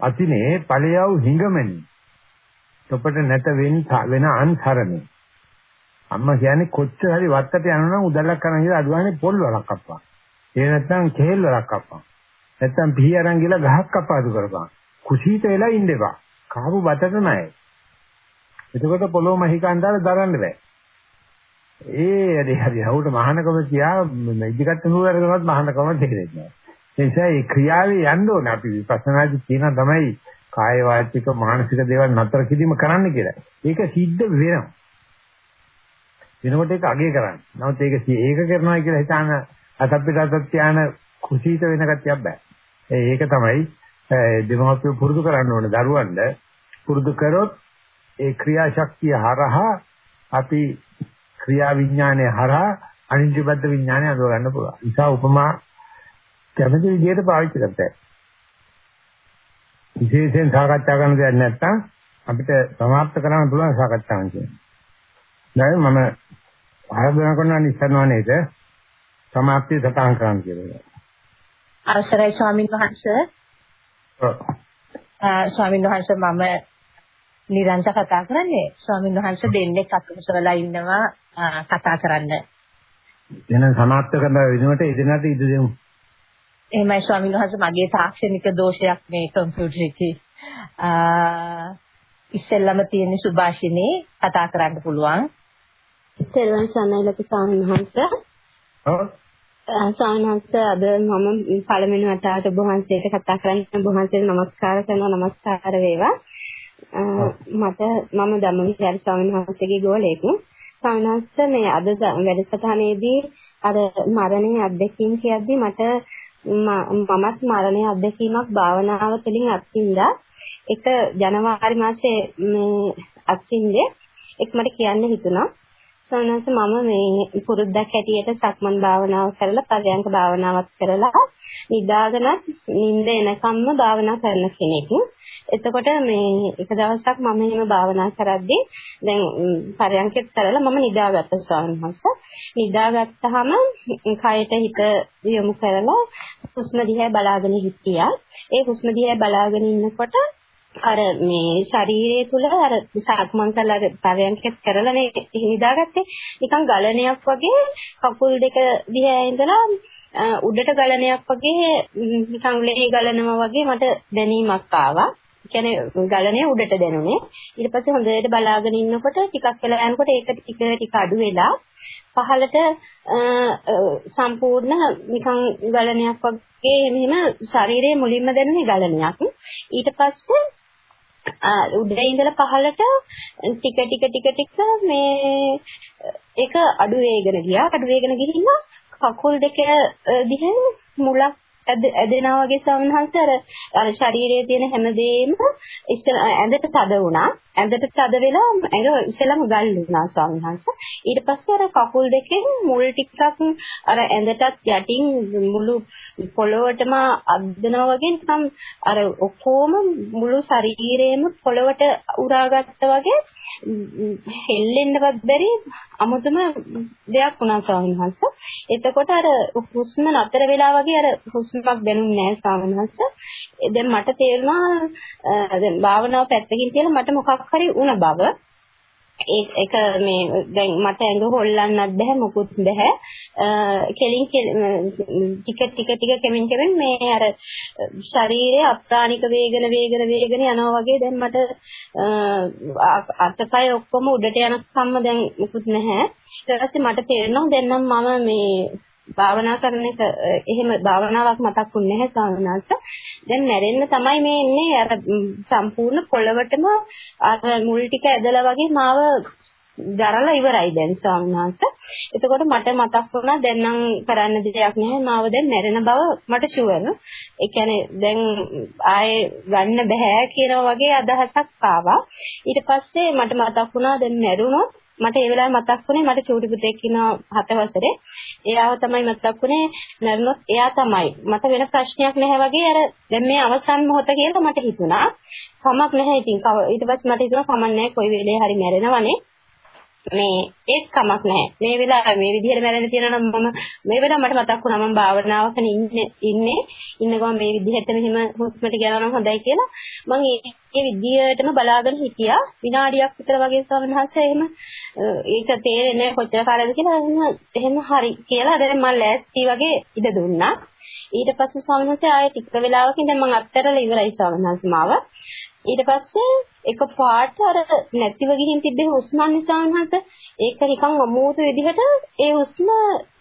අතිනේ ඵලයව හිඟමනි. ඔපට නැත වෙන වෙන අන්තරනේ. අම්මා කියන්නේ කොච්චර හරි වත්තට යනවා නම් උදැල්ලක් කරන් ගිහලා අදුවන්නේ පොල් වලක් අප්පා. ඒ නැත්තම් කෙහෙල් වලක් අප්පා. නැත්තම් පිහි අරන් ගිහලා ගහක් කපාදු කරපන්. කුසීත වෙලා ඉන්න එපා. කාපු බතට නෑ. එතකොට පොළොව මහිකන් දාලා දරන්න බෑ. ඒ හරි හරි හවුට මහානකම කියා ඉදිකට නුවරකමත් මහානකම දෙන්නේ නැහැ. ඒ නිසා මේ ක්‍රියාවේ යන්න ඕනේ අපි විපස්සනාදි කියන තමයි කාය වාචික මානසික දේවල් නතර කිරීම කරන්න කියලා. ඒක සිද්ධ වෙනවා. වෙනකොට ඒක අගය කරන්න. නමුත් ඒක ඒක කරනවා කියලා හිතාන අතප්පිට අතත් ත්‍යාන කුසීත වෙන ගතියක් බෑ. ඒක තමයි දෙමව්පිය පුරුදු කරන්න ඕනේ දරුවන්ට. පුරුදු කරොත් ඒ ක්‍රියාශක්තිය හරහා අපි ක්‍රියා විඥානය හරහා අනිත්‍යබද්ධ විඥානය අඳව ගන්න පුළුවන්. නිසා උපමා කැමති විදිහට පාවිච්චි කරතයි. විශේෂයෙන් සාකච්ඡා කරන දෙයක් නැත්නම් අපිට සමාප්ත කරන්න පුළුවන් සාකච්ඡාවක් කියන්නේ. දැන් මම ආරම්භ කරනවා ඉස්සනවා නේද? සමාප්තිය සටහන් කරන්න කියලා. අවසරයි ස්වාමීන් වහන්සේ. ඔව්. ස්වාමීන් වහන්සේ මම නිරංජ කතා කරන්නේ ස්වාමීන් වහන්සේ දෙන්නෙක් අතුරුසරලා ඉන්නවා කතා කරන්න. එහෙනම් සමාප්ත කරන වෙනුවට එදිනට ඉද දෙමු. එහෙමයි ස්වාමීන් වහන්සේ මගේ තාක්ෂණික දෝෂයක් මේ කම්පියුටර් එකේ. ඉස්සෙල්ලම තියෙන සුභාෂිනේ කතා කරන්න පුළුවන්. ඉස්සෙල්ලම සමයලක ස්වාමීන් වහන්සේ. ඔව් ස්වාමීන් වහන්සේ අද මම පළවෙනි වතාවට ඔබ වහන්සේට කතා කරන්න ඔබ වහන්සේට নমස්කාර කරනවා নমස්කාර වේවා. මට මම ධම්මවිහාර ස්වාමීන් වහන්සේගේ ගෝලයෙක්. ස්වාමීන් වහන්සේ මේ අද වැඩසටහනේදී අර මරණයේ අත්දැකීම් කියද්දී මට මමත් මරණයේ අත්දැකීමක් භාවනාව තුළින් අත්විඳා. එක ජනවාරි මාසේ මේ අත්විඳේ. ඒක මට කියන්න හිතුණා. සෝනස මම මේ පුරුද්දක් හැටියට සක්මන් භාවනාව කරලා පරයන්ක භාවනාවක් කරලා නිදාගෙනත් නිින්ද එනකම්ම භාවනා කරන කෙනෙක්. එතකොට මේ එක දවසක් මම එහෙම භාවනා කරද්දී දැන් පරයන්කෙත් කරලා මම නිදාගත්ත ස්වාමීන් වහන්සේ. නිදාගත්තාම කයට හිත යොමු කරලා හුස්ම දිහා බලාගෙන හිටියා. ඒ හුස්ම දිහා බලාගෙන ඉන්නකොට අර මේ ශරීරය තුල අර සක්මන් කරලා පරයන්කෙත් කරලා නේ නිදාගත්තේ නිකන් ගලණයක් වගේ කකුල් දෙක දිහා ඉඳලා උඩට ගලණයක් වගේ නිකන් ලේ ගලනවා වගේ මට දැනීමක් ආවා. කියන්නේ ගලණය උඩට දැනුනේ. ඊට පස්සේ හොඳට බලාගෙන ඉන්නකොට ටිකක් වෙලා යනකොට ඒක ටික ටික අඩු වෙලා පහළට සම්පූර්ණ නිකන් ගලණයක් වගේ මෙහෙම ශරීරයේ මුලින්ම දැනුනේ ගලණයක්. ඊට පස්සේ උඩේ ඉඳලා පහළට ටික ටික ටික ටික මේ ඒක අඩු වේගන ගියා. අඩු වේගන ගිහින් කකුල් දෙක දිහා මුලක් ඇදෙනවා වගේ ස්වාමීන් අර අර ශරීරයේ තියෙන හැමදේම ඉස්සර ඇඳට තද වුණා. ඇඳට තද වෙලා ඇඟ ඉස්සෙල්ලාම ගල් වුණා ස්වාමීන් වහන්සේ. ඊට පස්සේ අර කකුල් දෙකෙන් මුල් ටිකක් අර ඇඳටත් යටින් මුළු පොළොවටම අද්දනවා වගේ නිකන් අර ඔක්කොම මුළු ශරීරයම පොළොවට උරාගත්තා වගේ හෙල්ලෙන්නවත් බැරි අමුතුම දෙයක් වුණා ස්වාමීන් වහන්සේ. එතකොට අර හුස්ම නතර වෙලා වගේ අර හුස්මක් දැනුන්නේ නැහැ ස්වාමීන් වහන්සේ. දැන් මට තේරුණා දැන් භාවනාව පැත්තකින් තියලා මට මොකක් හරි වුණ බව. ඒක මේ දැන් මට ඇඟ හොල්ලන්නත් බෑ මොකුත් බෑ කෙලින් ටික ටික ටික කෙමින් කෙමින් මේ අර ශරීරයේ අප්‍රාණික වේගන වේගන වේගන යනවා වගේ දැන් මට අතපය ඔක්කොම උඩට යනකම්ම දැන් මොකුත් නැහැ ඊට පස්සේ මට තේරෙනවා දැන් නම් මම මේ භාවනා කරන එක එහෙම භාවනාවක් මතක්ුන්නේ නැහැ ස්වාමීන් වහන්සේ. දැන් මැරෙන්න තමයි මේ ඉන්නේ අර සම්පූර්ණ පොළවටම අර මුල් ටික ඇදලා වගේ මාව දරලා ඉවරයි දැන් ස්වාමීන් වහන්සේ. එතකොට මට මතක් වුණා දැන් නම් කරන්න දෙයක් නැහැ. මාව දැන් මැරෙන බව මට ෂුවර්. ඒ කියන්නේ දැන් ආයේ ගන්න බෑ කියන වගේ අදහසක් ආවා. ඊට පස්සේ මට මතක් වුණා දැන් මැරුණොත් මට ඒ වෙලාවේ මතක් වුණේ මට චූටි පුතෙක් ඉන්නවා හත වසරේ. එයාව තමයි මතක් වුණේ මරණොත් එයා තමයි. මට වෙන ප්‍රශ්නයක් නැහැ වගේ අර දැන් මේ අවසන් මොහොත කියලා මට හිතුණා. කමක් නැහැ ඉතින්. ඊට පස්සේ මට හිතුණා කමක් නැහැ කොයි වෙලේ හරි මැරෙනවනේ. මේ ඒත් කමක් නැහැ. මේ වෙලාවේ මේ විදිහට මැරෙන්න තියෙනවා නම් මම මේ වෙලාව මට මතක් වුණා. මම භාවනාවක ඉන්නේ ඉන්නේ. ඉන්න ගමන් මේ විදිහට මෙහෙම හුස්මට ගියා නම් හොඳයි කියලා. මම ඒ විදිහටම බලාගෙන හිටියා. විනාඩියක් විතර වගේ ස්වාමීන් වහන්සේ එහෙම ඒක තේරෙන්නේ කොච්චර කාලෙද කියලා. එහෙම එහෙම හරි කියලා. දැන් මම ලෑස්ති වගේ ඉඩ දුන්නා. ඊට පස්සේ ස්වාමීන් වහන්සේ ආයෙ ටික වෙලාවකින් දැන් මම අත්තරලා ඉවරයි ස්වාමීන් වහන්සේ මාව. ඊට පස්සේ එක පාට අර නැතිව ගිහින් තිබ්බේ හුස්ම නිසා වහන්ස ඒක නිකන් අමෝතු විදිහට ඒ හුස්ම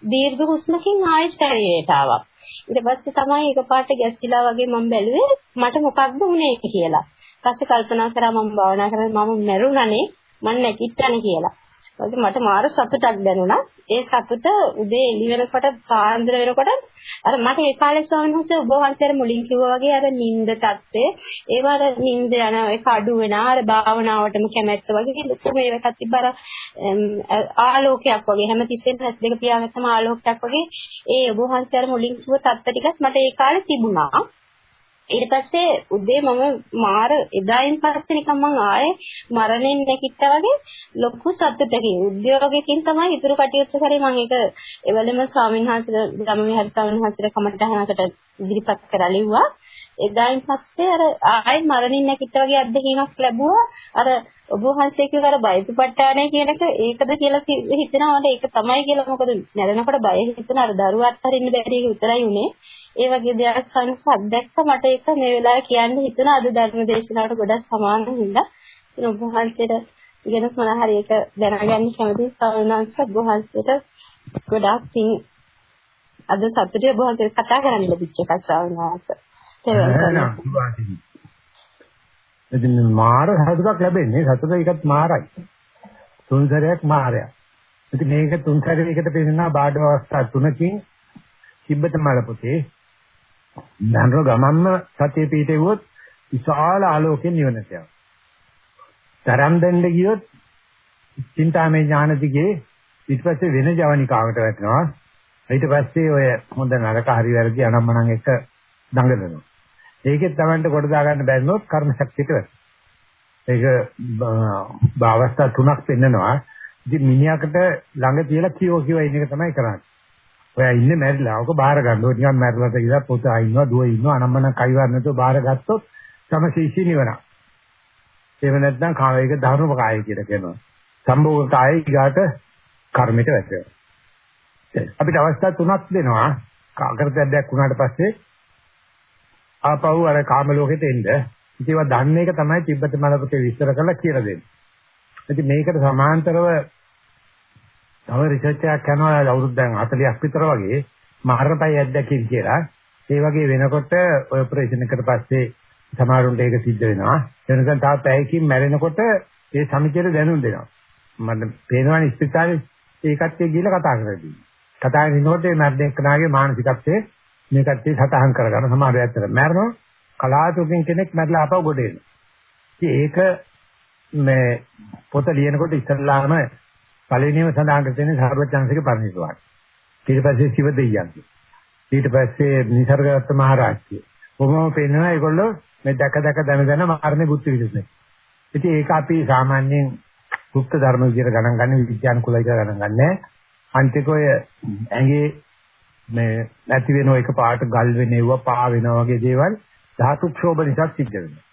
දීර්ඝ හුස්මකින් ආයෙ ශරීරයට ආවා. ඊට පස්සේ තමයි එක පාට ගැස්සිලා වගේ මම බැලුවේ මට මොකක්ද වුනේ කියලා. පස්සේ කල්පනා කරා මම භාවනා කරලා මම මැරුණානේ මම නැගිට්ටනේ කියලා. ඊට මට මාර සතුටක් දැනුණා. ඒ සතුට උදේ එළි වෙනකොට පාන්දර වෙනකොට අර මට ඒ කාලේ ස්වාමීන් වහන්සේ ඔබ වහන්සේ මුලින් කිව්වා වගේ අර නිින්ද තත්ත්වය ඒවට නිින්ද යන ඒක අඩු වෙන අර භාවනාවටම කැමැත්ත වගේ ලොකු මේකක් තිබ්බ අර ආලෝකයක් වගේ හැමතිස්සෙම ඇස් දෙක පියාගත්තම ආලෝකයක් වගේ ඒ ඔබ වහන්සේ අර මුලින් කිව්ව තත්ත්ව ටිකත් මට ඒ කාලේ තිබුණා. ඊට පස්සේ උදේ මම මාර එදායින් පස්සේ නිකන් මං ආයේ මරණයෙන් නැගිට්ටා වගේ ලොකු සතුටකින් උද්‍යෝගයකින් තමයි ඉතුරු කටයුතු කරේ මම ඒක එවලෙම ස්වාමීන් වහන්සේලා ධම්මවිහාර ස්වාමීන් වහන්සේලා කමටහනකට ඉදිරිපත් කරලා ලිව්වා. එදායින් පස්සේ අර ආයේ මරණින් නැගිට්ටා වගේ අත්දැකීමක් ලැබුවා. අර ඔබ වහන්සේ කියව අර බයතුපට්ඨානය කියන එක ඒකද කියලා හිතනවා මට ඒක තමයි කියලා. මොකද නැරෙනකොට බය හිතන අර දරුවත් හරින්න බැරි එක විතරයි උනේ. ඒ වගේ දෙයක් සංස අත්දැක්ක මට ඒක මේ වෙලාවේ කියන්න හිතුණා අද ධර්ම දේශනාවට ගොඩක් සමාන හින්දා. ඉතින් ඔබ වහන්සේට ඉගෙන මොන හරි එක දැනගන්න කැමති සවනංශ ඔබ වහන්සේට ගොඩාක් පිං අද සතුටේ ඔබ වහන්සේට කතා කරන්න ලැබිච්ච එකක් සවනංශ ඉතින් මාර සතුටක් ලැබෙන්නේ සතුට එකත් මාරයි. තුන්සරයක් මාරයක්. ඉතින් මේක තුන්සරයකට පෙන්නනා බාඩ අවස්ථා තුනකින් තිබ්බත මල පොතේ දන්ව ගමන්ම සතිය පිටේවොත් විශාල ආලෝකයෙන් නිවනට යනවා. තරම් දෙන්න ගියොත් චින්තාමය ඥාන දිගේ ඊට පස්සේ වෙන ජවනිකාවට වැටෙනවා. ඊට පස්සේ ඔය හොඳ නරක හරි වැරදි අනම්මනම් එක දඟලනවා. ඒකෙත් Tamanට කොට දා ගන්න බැරිනොත් කර්ම ශක්තියට වැටෙනවා. ඒක භාවස්ථා තුනක් පෙන්නනවා. ඉතින් මිනිහකට ළඟ තියලා කියෝ කියෝ ඉන්න එක තමයි කරන්නේ. ඔයා ඉන්නේ මැරිලා. ඔක බාර ගන්න. ඔය නිකන් මැරිලාට කියලා පුතා ඉන්නවා, දුව ඉන්නවා, අනම්මන කයිවර නැතුව බාර ගත්තොත් සමශීෂී නිවන. එහෙම නැත්නම් කායයක ධර්ම කායය කියලා කියනවා. සම්භෝග කායය ඊගාට කර්මයට වැටෙනවා. අපිට අවස්ථා තුනක් දෙනවා. කාකරතයක් වුණාට පස්සේ ආපහු අර කාම ලෝකෙට එන්න. ඉතින් ඒවා දන්න එක තමයි තිබ්බත මලපතේ විස්තර කරලා කියලා දෙන්නේ. ඉතින් මේකට සමාන්තරව තව රිසර්ච් එකක් කරනවා අවුරුදු දැන් 40ක් විතර වගේ මහරපයි අධ්‍යක්ෂින් කියලා. ඒ වගේ වෙනකොට ඔය ඔපරේෂන් එකට පස්සේ සමහරුන්ට ඒක සිද්ධ වෙනවා. එනකන් තා පැයකින් මැරෙනකොට ඒ සමිතියට දැනුම් දෙනවා. මම පේනවනේ ස්පිතාලේ ඒකත් ගිහලා කතා කරලා කතා කරනකොට මේ මැරෙන එක්කනාගේ මානසිකත්වයේ මේ කට්ටිය සතහන් කරගන්න සමහර ඇත්තට මැරෙනවා කලාතුරකින් කෙනෙක් මැරලා ආපහු ගොඩ එනවා. ඉතින් ඒක මේ පොත ලියනකොට ඉස්සල්ලාම පළවෙනිම සඳහන් කර තියෙන්නේ සර්වඥාන්සේගේ පරිණිරවාණ. ඊට පස්සේ සිව දෙයියන්. ඊට පස්සේ නිසර්ගදත්ත මහරජා. කොහොමද පේනවා ඒගොල්ලෝ මේ දැක දැක දන දන මාර්නේ බුද්ධ විදිහට. ඉතින් ඒක අපි සාමාන්‍යයෙන් සුත්ත ධර්ම විදිහට ගණන් ගන්න විද්‍යානුකූලව ගණන් ගන්නෑ. අන්තික ඔය ඇඟේ මේ නැති වෙන එක පාට ගල් වෙනේව පා වෙනවා වගේ දේවල් ධාතු ක්ෂෝභ නිසා සිද්ධ වෙනවා.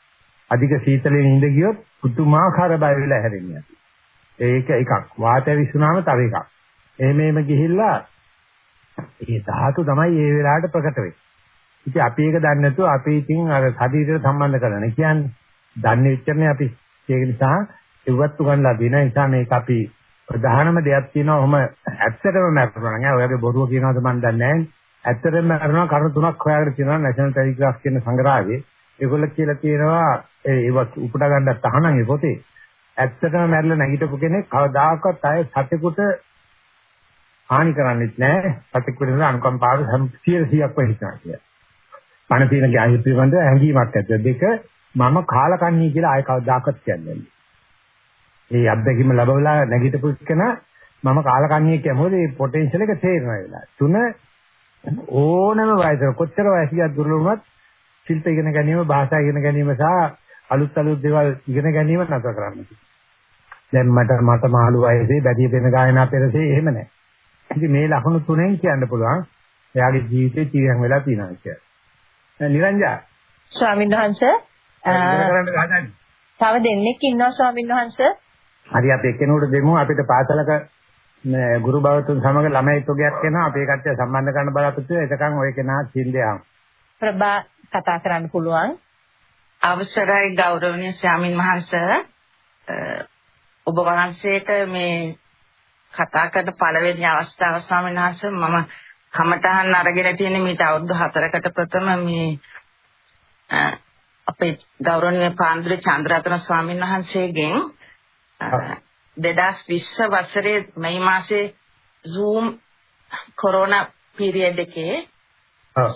අධික සීතලෙන් ඉඳ ගියොත් පුදුමාකාර බය වෙලා හැරෙන්නේ. ඒක එකක්. වාතය විශ්ුණාම තව එකක්. එහෙම එහෙම ගිහිල්ලා ඒ ධාතු තමයි ඒ වෙලාවට ප්‍රකට වෙන්නේ. ඉතින් අපි ඒක දන්නේ නැතුව අපි ඉතින් අර ශරීරයට සම්බන්ධ කරගෙන කියන්නේ. දන්නේ විතරනේ අපි. ඒක නිසා ඉවත් උගන්ලා දෙන නිසා මේක අපි ප්‍රධානම දෙයක් තියෙනවා. ඔහම ඇත්තටම මැරුණා නෑ. ඔයගේ බොරුව කියනවාද මන් දන්නේ නෑ. ඇත්තටම මැරුණා කරුණු තුනක් හොයාගෙන තියෙනවා නැෂනල් ටෙලිග්‍රාෆ් කියන සංග්‍රහයේ. ඒගොල්ලෝ කියලා තියෙනවා ඒ ඒව උපුටා ගන්න තහනම් ඒ පොතේ. ඇත්තටම මැරලා නැගිටපු කෙනෙක් කවදාකවත් ආයේ සතෙකුට හානි කරන්නේත් නැහැ. සතෙකුට අනුකම්පාව 100%ක්ම හිතනවා කියලා. පණ තියෙන ගෑහි පිළිබඳ හැඟීමක් ඇද්ද දෙක මම කාලකන්ණී කියලා ආයෙ කවදාකවත් කියන්නේ නැහැ. ඒ අත්දැකීම ලැබවලා නැගිටපු එකන මම කාලකන්ණී කියමුද මේ පොටෙන්ෂල් එක තේරෙනවා වෙලා. තුන ඕනම වයසක කොච්චර වයසියක් දුර්ලභ වුණත් ශිල්ප ඉගෙන ගැනීම, භාෂා ඉගෙන ගැනීම සහ අලුත් අලුත් දේවල් ඉගෙන ගැනීම නැතර කරන්න. දැන් මට මට මාළු වයසේ බැදී වෙන ගායනා පෙරසේ එහෙම නැහැ. ඉතින් මේ ලකුණු තුනෙන් කියන්න පුළුවන් එයාගේ ජීවිතේ තීරණ වෙලා තියෙනවා කියලා. නිරංජා ස්වාමීන් වහන්සේ තව දෙන්නෙක් ඉන්නවා ස්වාමීන් වහන්සේ. හරි අපි එක්කෙනෙකුට දෙමු අපිට පාසලක ගුරු භවතුන් සමග ළමයි තෝගයක් වෙනවා අපේ කට්ටිය සම්බන්ධ කරන්න බලාපොරොත්තු. එතකන් ඔය කෙනා සිල්දයන්. ප්‍රභා කතා කරන්න පුළුවන්. අවසරයි ගෞරවනීය ස්වාමින් වහන්සේ ඔබ වහන්සේට මේ කතා කරන පළවෙනි අවස්ථාව ස්වාමීන් වහන්සේ මම කමටහන් අරගෙන තියෙන මේ අවුරුදු 4කට ප්‍රථම මේ අපේ ගෞරවනීය පාන්දුර චන්ද්‍රරත්න ස්වාමීන් වහන්සේගෙන් 2020 වසරේ මේ මාසේ Zoom කොරෝනා පීරියඩ් එකේ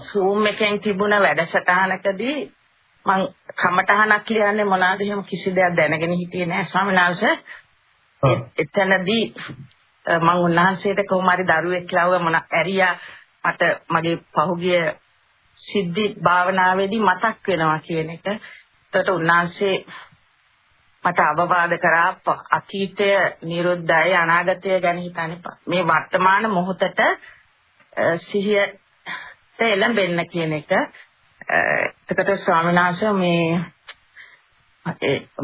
Zoom එකෙන් තිබුණ වැඩසටහනකදී මම කමටහනක් ලියන්නේ මොනවාද එහෙම කිසි දෙයක් දැනගෙන හිටියේ නෑ ස්වාමීන් වහන්සේ. එතනදී මම උන්වහන්සේට කොහොම හරි දරුවෙක් කියලා මොන ඇරියා මට මගේ පහුගිය සිද්ධි භාවනාවේදී මතක් වෙනවා කියන එක. එතකොට උන්වහන්සේ මට අවවාද කරා අතීතය නිරුද්ධයි අනාගතය ගැන හිතන්න මේ වර්තමාන මොහොතට සිහියට එළඹෙන්න කියන එක. එතකොට ස්වාමීන් වහන්සේ මේ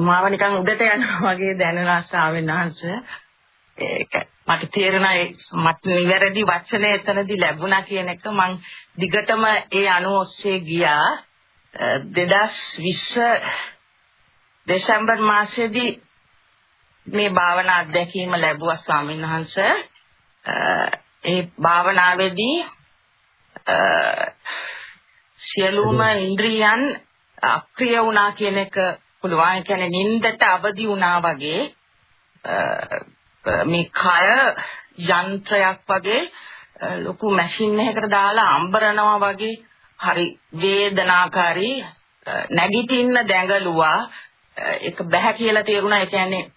මාව නිකන් උදට යනවා වගේ දැනෙනවා ස්වාමීන් වහන්සේ. ඒක මට තේරුණා මට නිවැරදි වචනය එතනදී ලැබුණා කියන එක මං දිගටම ඒ අනුව ඔස්සේ ගියා 2020 දෙසැම්බර් මාසයේදී මේ භාවනා අධ්‍යක්ීම ලැබුවා ස්වාමීන් වහන්සේ ඒ භාවනාවේදී සියලුම ඉන්ද්‍රියන් අප්‍රිය වුණා කියන එක පුළුවන්. ඒ කියන්නේ නින්දට අවදි වුණා වගේ මේ කය යන්ත්‍රයක් වගේ ලොකු මැෂින් එකකට දාලා අම්බරනවා වගේ හරි වේදනාකාරී නැගිටින්න දැඟලුවා ඒක බෑ කියලා තේරුණා. ඒ කියන්නේ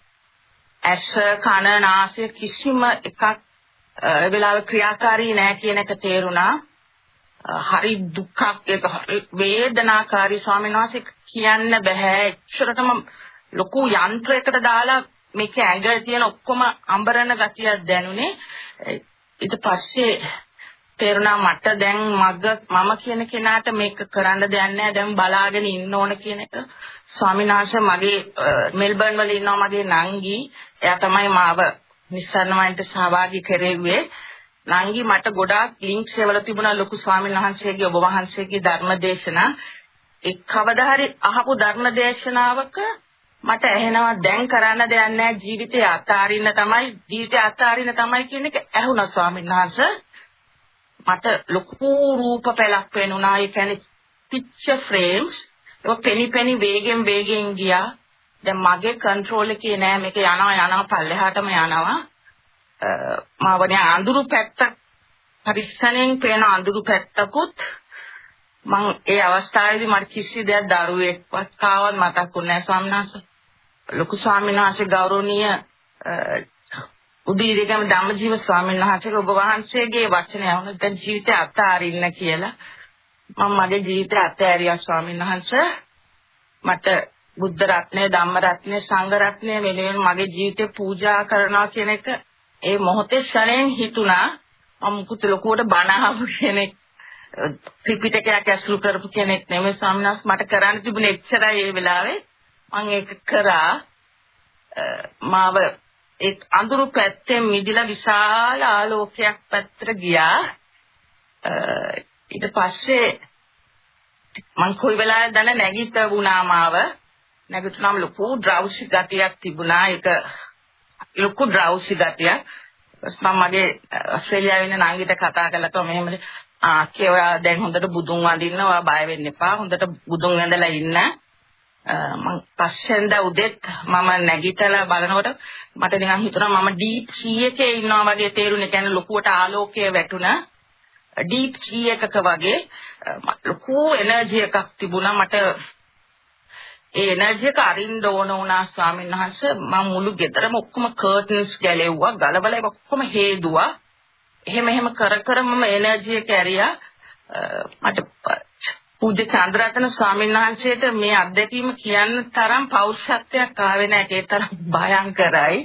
ඇස කන නාසය කිසිම එකක් ඒ වෙලාවේ ක්‍රියාකාරී නෑ කියන එක තේරුණා. හරි දුක්ඛක් ඒක හරි වේදනාකාරී ස්වාමීන් වහන්සේ කියන්න බෑ එච්චරටම ලොකු යන්ත්‍රයකට දාලා මේක ඇඟ තියෙන ඔක්කොම අඹරන ගතියක් දැනුනේ. ඊට පස්සේ තේරුණා මට දැන් මග මම කියන කෙනාට මේක කරන්න දෙයක් නැහැ. දැන් බලාගෙන ඉන්න ඕන කියන එක. ස්වාමීන් වහන්සේ මගේ මෙල්බර්න් වල ඉන්නවා මගේ නංගි. එයා තමයි මාව නිස්සාරණ වයින්ට සහභාගී කරෙව්වේ. නංගි මට ගොඩාක් ලින්ක්ස් ඒවල තිබුණා ලොකු ස්වාමීන් වහන්සේගේ ඔබ වහන්සේගේ ධර්ම දේශනා එක් කවදා හරි අහපු ධර්ම දේශනාවක මට ඇහෙනවා දැන් කරන්න දෙයක් නැහැ ජීවිතය අතාරින්න තමයි ජීවිතය අතාරින්න තමයි කියන එක ඇහුණා ස්වාමීන් වහන්සේ. මට ලොකු රූප පැලක් පෙනුණා ඒ කියන්නේ පික්චර් ෆ්‍රේම්ස් ඒක පෙනි පෙනි වේගෙන් වේගෙන් ගියා. දැන් මගේ කන්ට්‍රෝල් එකේ නෑ. මේක යනවා යනවා පල්ලෙහාටම යනවා. මාවනේ අඳුරු පැත්තක් පරිස්සනෙන් පේන අඳුරු පැත්තකුත් මම ඒ අවස්ථාවේදී මට කිසි දෙයක් දරුවෙක්වත් කාවත් මතක්ුනේ නැහැ ස්වාමීන් වහන්සේ. ලොකු ස්වාමීන් වහන්සේ ගෞරවනීය උදීරිගම ධම්මජීව ස්වාමීන් වහන්සේගේ ඔබ වහන්සේගේ වචනය වුණා දැන් ජීවිතය අත්හරින්න කියලා. මම මගේ ජීවිතය අත්හැරියා ස්වාමීන් වහන්සේ. මට බුද්ධ රත්නය ධම්ම රත්නය සංඝ රත්නය වෙනුවෙන් මගේ ජීවිතේ පූජා කරනවා කියන එක ඒ මොහොතේ ශරෙන් හිතුණා. මම මුකුත් ලොකුවට බණ අහපු කෙනෙක් ත්‍රිපිටකයක් ඇසුරු කරපු කෙනෙක් නෙමෙයි ස්වාමීන් වහන්සේ. මට කරන්න තිබුණේ එච්චරයි ඒ වෙලාවේ. මම ඒක කරා. මාව ඒ අඳුරු පැත්තෙන් මිදිලා විශාල ආලෝකයක් පැත්තට ගියා. ඊට පස්සේ මං කොයි වෙලාවෙද දන්න නැගිට වුණාම ආව. නැගිටිනාම ලොකු ඩ්‍රවුසි ගතියක් තිබුණා. ඒක ලොකු ඩ්‍රවුසි ගතියක්. මම මගේ ඕස්ට්‍රේලියාවේ ඉන්න නංගිට කතා කළා તો මෙහෙම ආ කියලා දැන් හොඳට බුදුන් වඳින්න ඔයා බය වෙන්න එපා. හොඳට බුදුන් වැඳලා ඉන්න. මම පස්සෙන්ද උදෙත් මම නැගිටලා බලනකොට මට නිකන් හිතුණා මම ඩීප් සී එකේ ඉන්නවා වගේ තේරුනේ. කියන්නේ ලොකුවට ආලෝකය වැටුණා ඩීප් සී එකක වගේ ලොකු එනර්ජි එකක් තිබුණා. මට ඒ එනර්ජි එක අරින්න ඕන වුණා ස්වාමීන් වහන්සේ. මම මුළු ගෙදරම ඔක්කොම කර්ටන්ස් ගැලෙව්වා. ගලවලා ඒක ඔක්කොම හේදුවා. එහෙම එහෙම කර කර මම එනර්ජි එක ඇරියා. මට පූජ්‍ය චන්ද්‍රරතන ස්වාමීන් වහන්සේට මේ අත්දැකීම කියන්න තරම් පෞරුෂත්වයක් ආවේ නැහැ ඒ තරම් භයංකරයි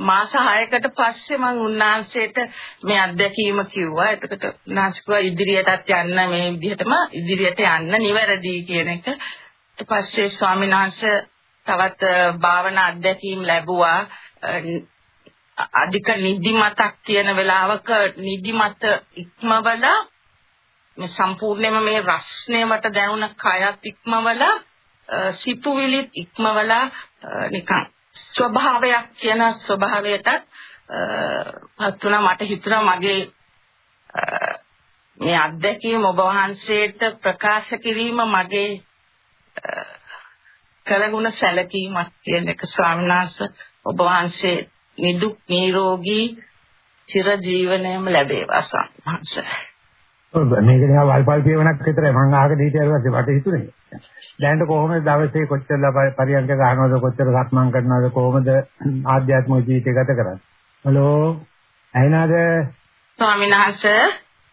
මාස 6කට පස්සේ මම උන්වහන්සේට මේ අත්දැකීම කිව්වා. එතකොට උන්වහන්සේ ඉදිරියටත් යන්න මේ විදිහටම ඉදිරියට යන්න නිවැරදි කියන එක. ඊට පස්සේ ස්වාමීන් වහන්සේ තවත් භාවනා අත්දැකීම් ලැබුවා. අධික නිදිමතක් තියෙන වෙලාවක නිදිමත ඉක්මවලා මේ සම්පූර්ණයෙන්ම මේ රස්නේ මට දැනුණ කයත් ඉක්මවලා සිතුවිලිත් ඉක්මවලා නිකන් ස්වභාවයක් කියන ස්වභාවයටත් පත් වුණා මට හිතුණා මගේ මේ අත්දැකීම ඔබ වහන්සේට ප්‍රකාශ කිරීම මගේ කලගුණ සැලකීමක් කියන එක ස්වාමීන් වහන්සේ ඔබ වහන්සේ නිදුක් නිරෝගී චිර ජීවනයම ලැබේවා ස්වාමීන් වහන්සේ. මේක දිහා වල්පල් කියවනක් විතරයි මම අහකට හිටියද මට හිතුනේ. දැනට කොහොමද දවසේ කොච්චර පරියන්ක ගන්නවද කොච්චර සක්මන් කරනවද කොහොමද ආධ්‍යාත්මික ජීවිතය ගත කරන්නේ? හලෝ ඇයිනාද? ස්වාමීන් වහන්සේ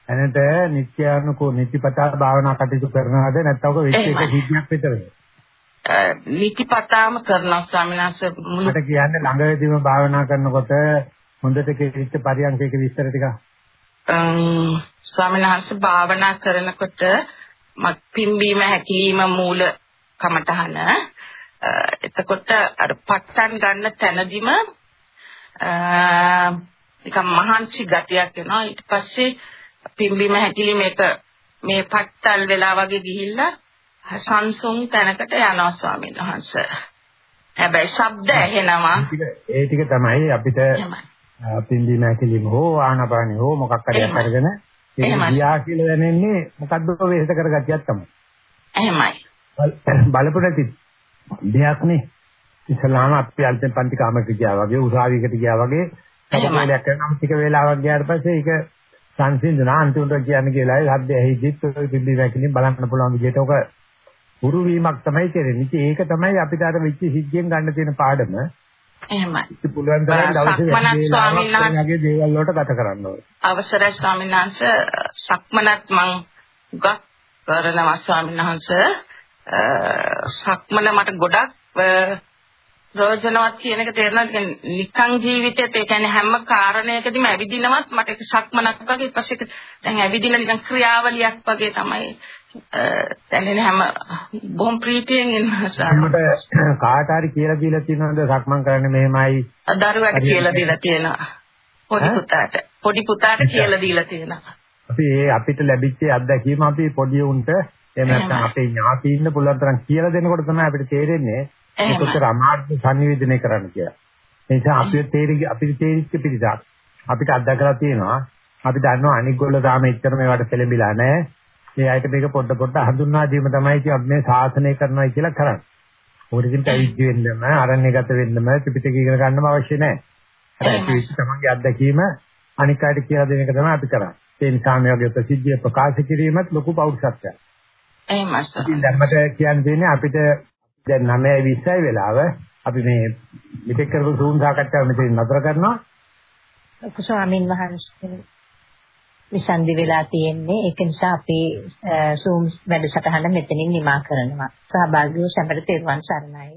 එනට නිත්‍යානුකෝ නිතිපතා භාවනා කටයුතු කරනවද නැත්නම් ඔක වෙච්ච එක සිද්ධියක් විතරද? නිතිපතාම කරනවා ස්වාමීන් වහන්සේ මුලට කියන්නේ ළඟදීම භාවනා කරනකොට හොඳට කෙලිච්ච පරියන්කයක විස්තර ටිකක් ස්වාමීන් වහන්සේ භාවනා කරනකොට පිම්බීම හැකිලිම මූල කමටහන එතකොට අර පට්ටන් ගන්න තැනදිම නිකම් මහන්සි ගතියක් එනවා. ඊට පස්සේ පිම්බීම හැකිලි මේක මේ පට්ටල් වෙලා වගේ ගිහිල්ලා සංසුන් තැනකට යනවා ස්වාමීන් වහන්සේ. හැබැයි ශබ්ද ඇහෙනවා. ඒ ටික තමයි අපිට පින්දීම ඇකිලිම හෝ ආනපානි හෝ මොකක් හරි අරගෙන ඒක ගියා කියලා දැනෙන්නේ මොකද්ද වෙහෙස කරගතියක් තමයි. එහෙමයි. බලපු නැති දෙයක් නේ. ඉස්ලාම අපි අල්පෙන් පන්ති කාමරට ගියා වගේ උසාවියකට ගියා වගේ සමහරවිට කරනම් ටික වේලාවක් ගියාට පස්සේ ඒක සංසිඳුණා අන්තිමට කියන්නේ කියලා හද්ද ඇහිදිත් ඔය පිළිබි වැකිලින් බලන්න පුළුවන් විදිහට ඔක පුරු වීමක් තමයි කරන්නේ. ඒක තමයි අපිට අර වෙච්ච සිද්ධියෙන් ගන්න තියෙන පාඩම. එහෙමයි. පුළුවන් තරම් දවසේ ස්වාමීන් වහන්සේගේ දේවල් වලට ගත කරන්න ඕනේ. අවසරයි ස්වාමීන් වහන්සේ සක්මනත් මං ගක් කරනවා ස්වාමීන් වහන්සේ සක්මන මට ගොඩක් ප්‍රයෝජනවත් කියන එක තේරෙනවා. නිකං ජීවිතේත් ඒ කියන්නේ හැම කාරණයකදීම ඇවිදිනවත් මට ඒක සක්මනක් වගේ ඊපස්සේ දැන් ඇවිදින නිකන් ක්‍රියාවලියක් වගේ තමයි දැනෙන හැම බොහොම ප්‍රීතියෙන් ඉන්නවා කාට හරි කියලා දීලා තියෙනවද සක්මන් කරන්න මෙහෙමයි? දරුවට කියලා දීලා තියෙනවා. පොඩි පුතාට. පොඩි පුතාට කියලා දීලා තියෙනවා. අපි ඒ අපිට ලැබිච්ච අත්දැකීම අපි පොඩි උන්ට එහෙම නැත්නම් අපේ ඥාතියින්න පුළුවන් තරම් කියලා දෙනකොට තමයි අපිට තේරෙන්නේ ඒකට අමාරු සංනිවේදනය කරන්න කියලා. ඒ නිසා අපිට තේරි අපිට තේරිච්ච පිළිසක් අපිට අත්දැකලා තියෙනවා. අපි දන්නවා අනික් ගොල්ලෝ තාම එච්චර මේවට පෙළඹිලා නැහැ. ඒ අයට මේක පොඩ පොඩ හඳුන්වා දීම තමයි කිය අපි මේ සාසනය කරනවා කියලා කරන්නේ. ඕකකින් පැවිදි වෙන්නම, අරණ්‍යගත වෙන්නම, ත්‍රිපිටකය ඉගෙන ගන්නම අවශ්‍ය නැහැ. ඒ තමන්ගේ අත්දැකීම අනික් අයට කියලා දෙන එක තමයි අපි කරන්නේ. ඒ නිසා මේ වගේ ප්‍රසිද්ධිය ප්‍රකාශ කිරීමත් ලොකු පෞරුෂත්වයක්. එහෙමයි. ඉතින් ධර්මත කියන්න අපිට දැන් 9:20යි වෙලාව අපි මේ මෙතෙක් කරපු සූම් සාකච්ඡාව මෙතන නතර කරනවා. ස්වාමින් වහන්සේ විසන්දි වෙලා තියෙන්නේ ඒක නිසා අපි සූම් වැඩසටහන මෙතනින් නිමා කරනවා. සහභාගී වූ සැමට තෙරුවන් සරණයි.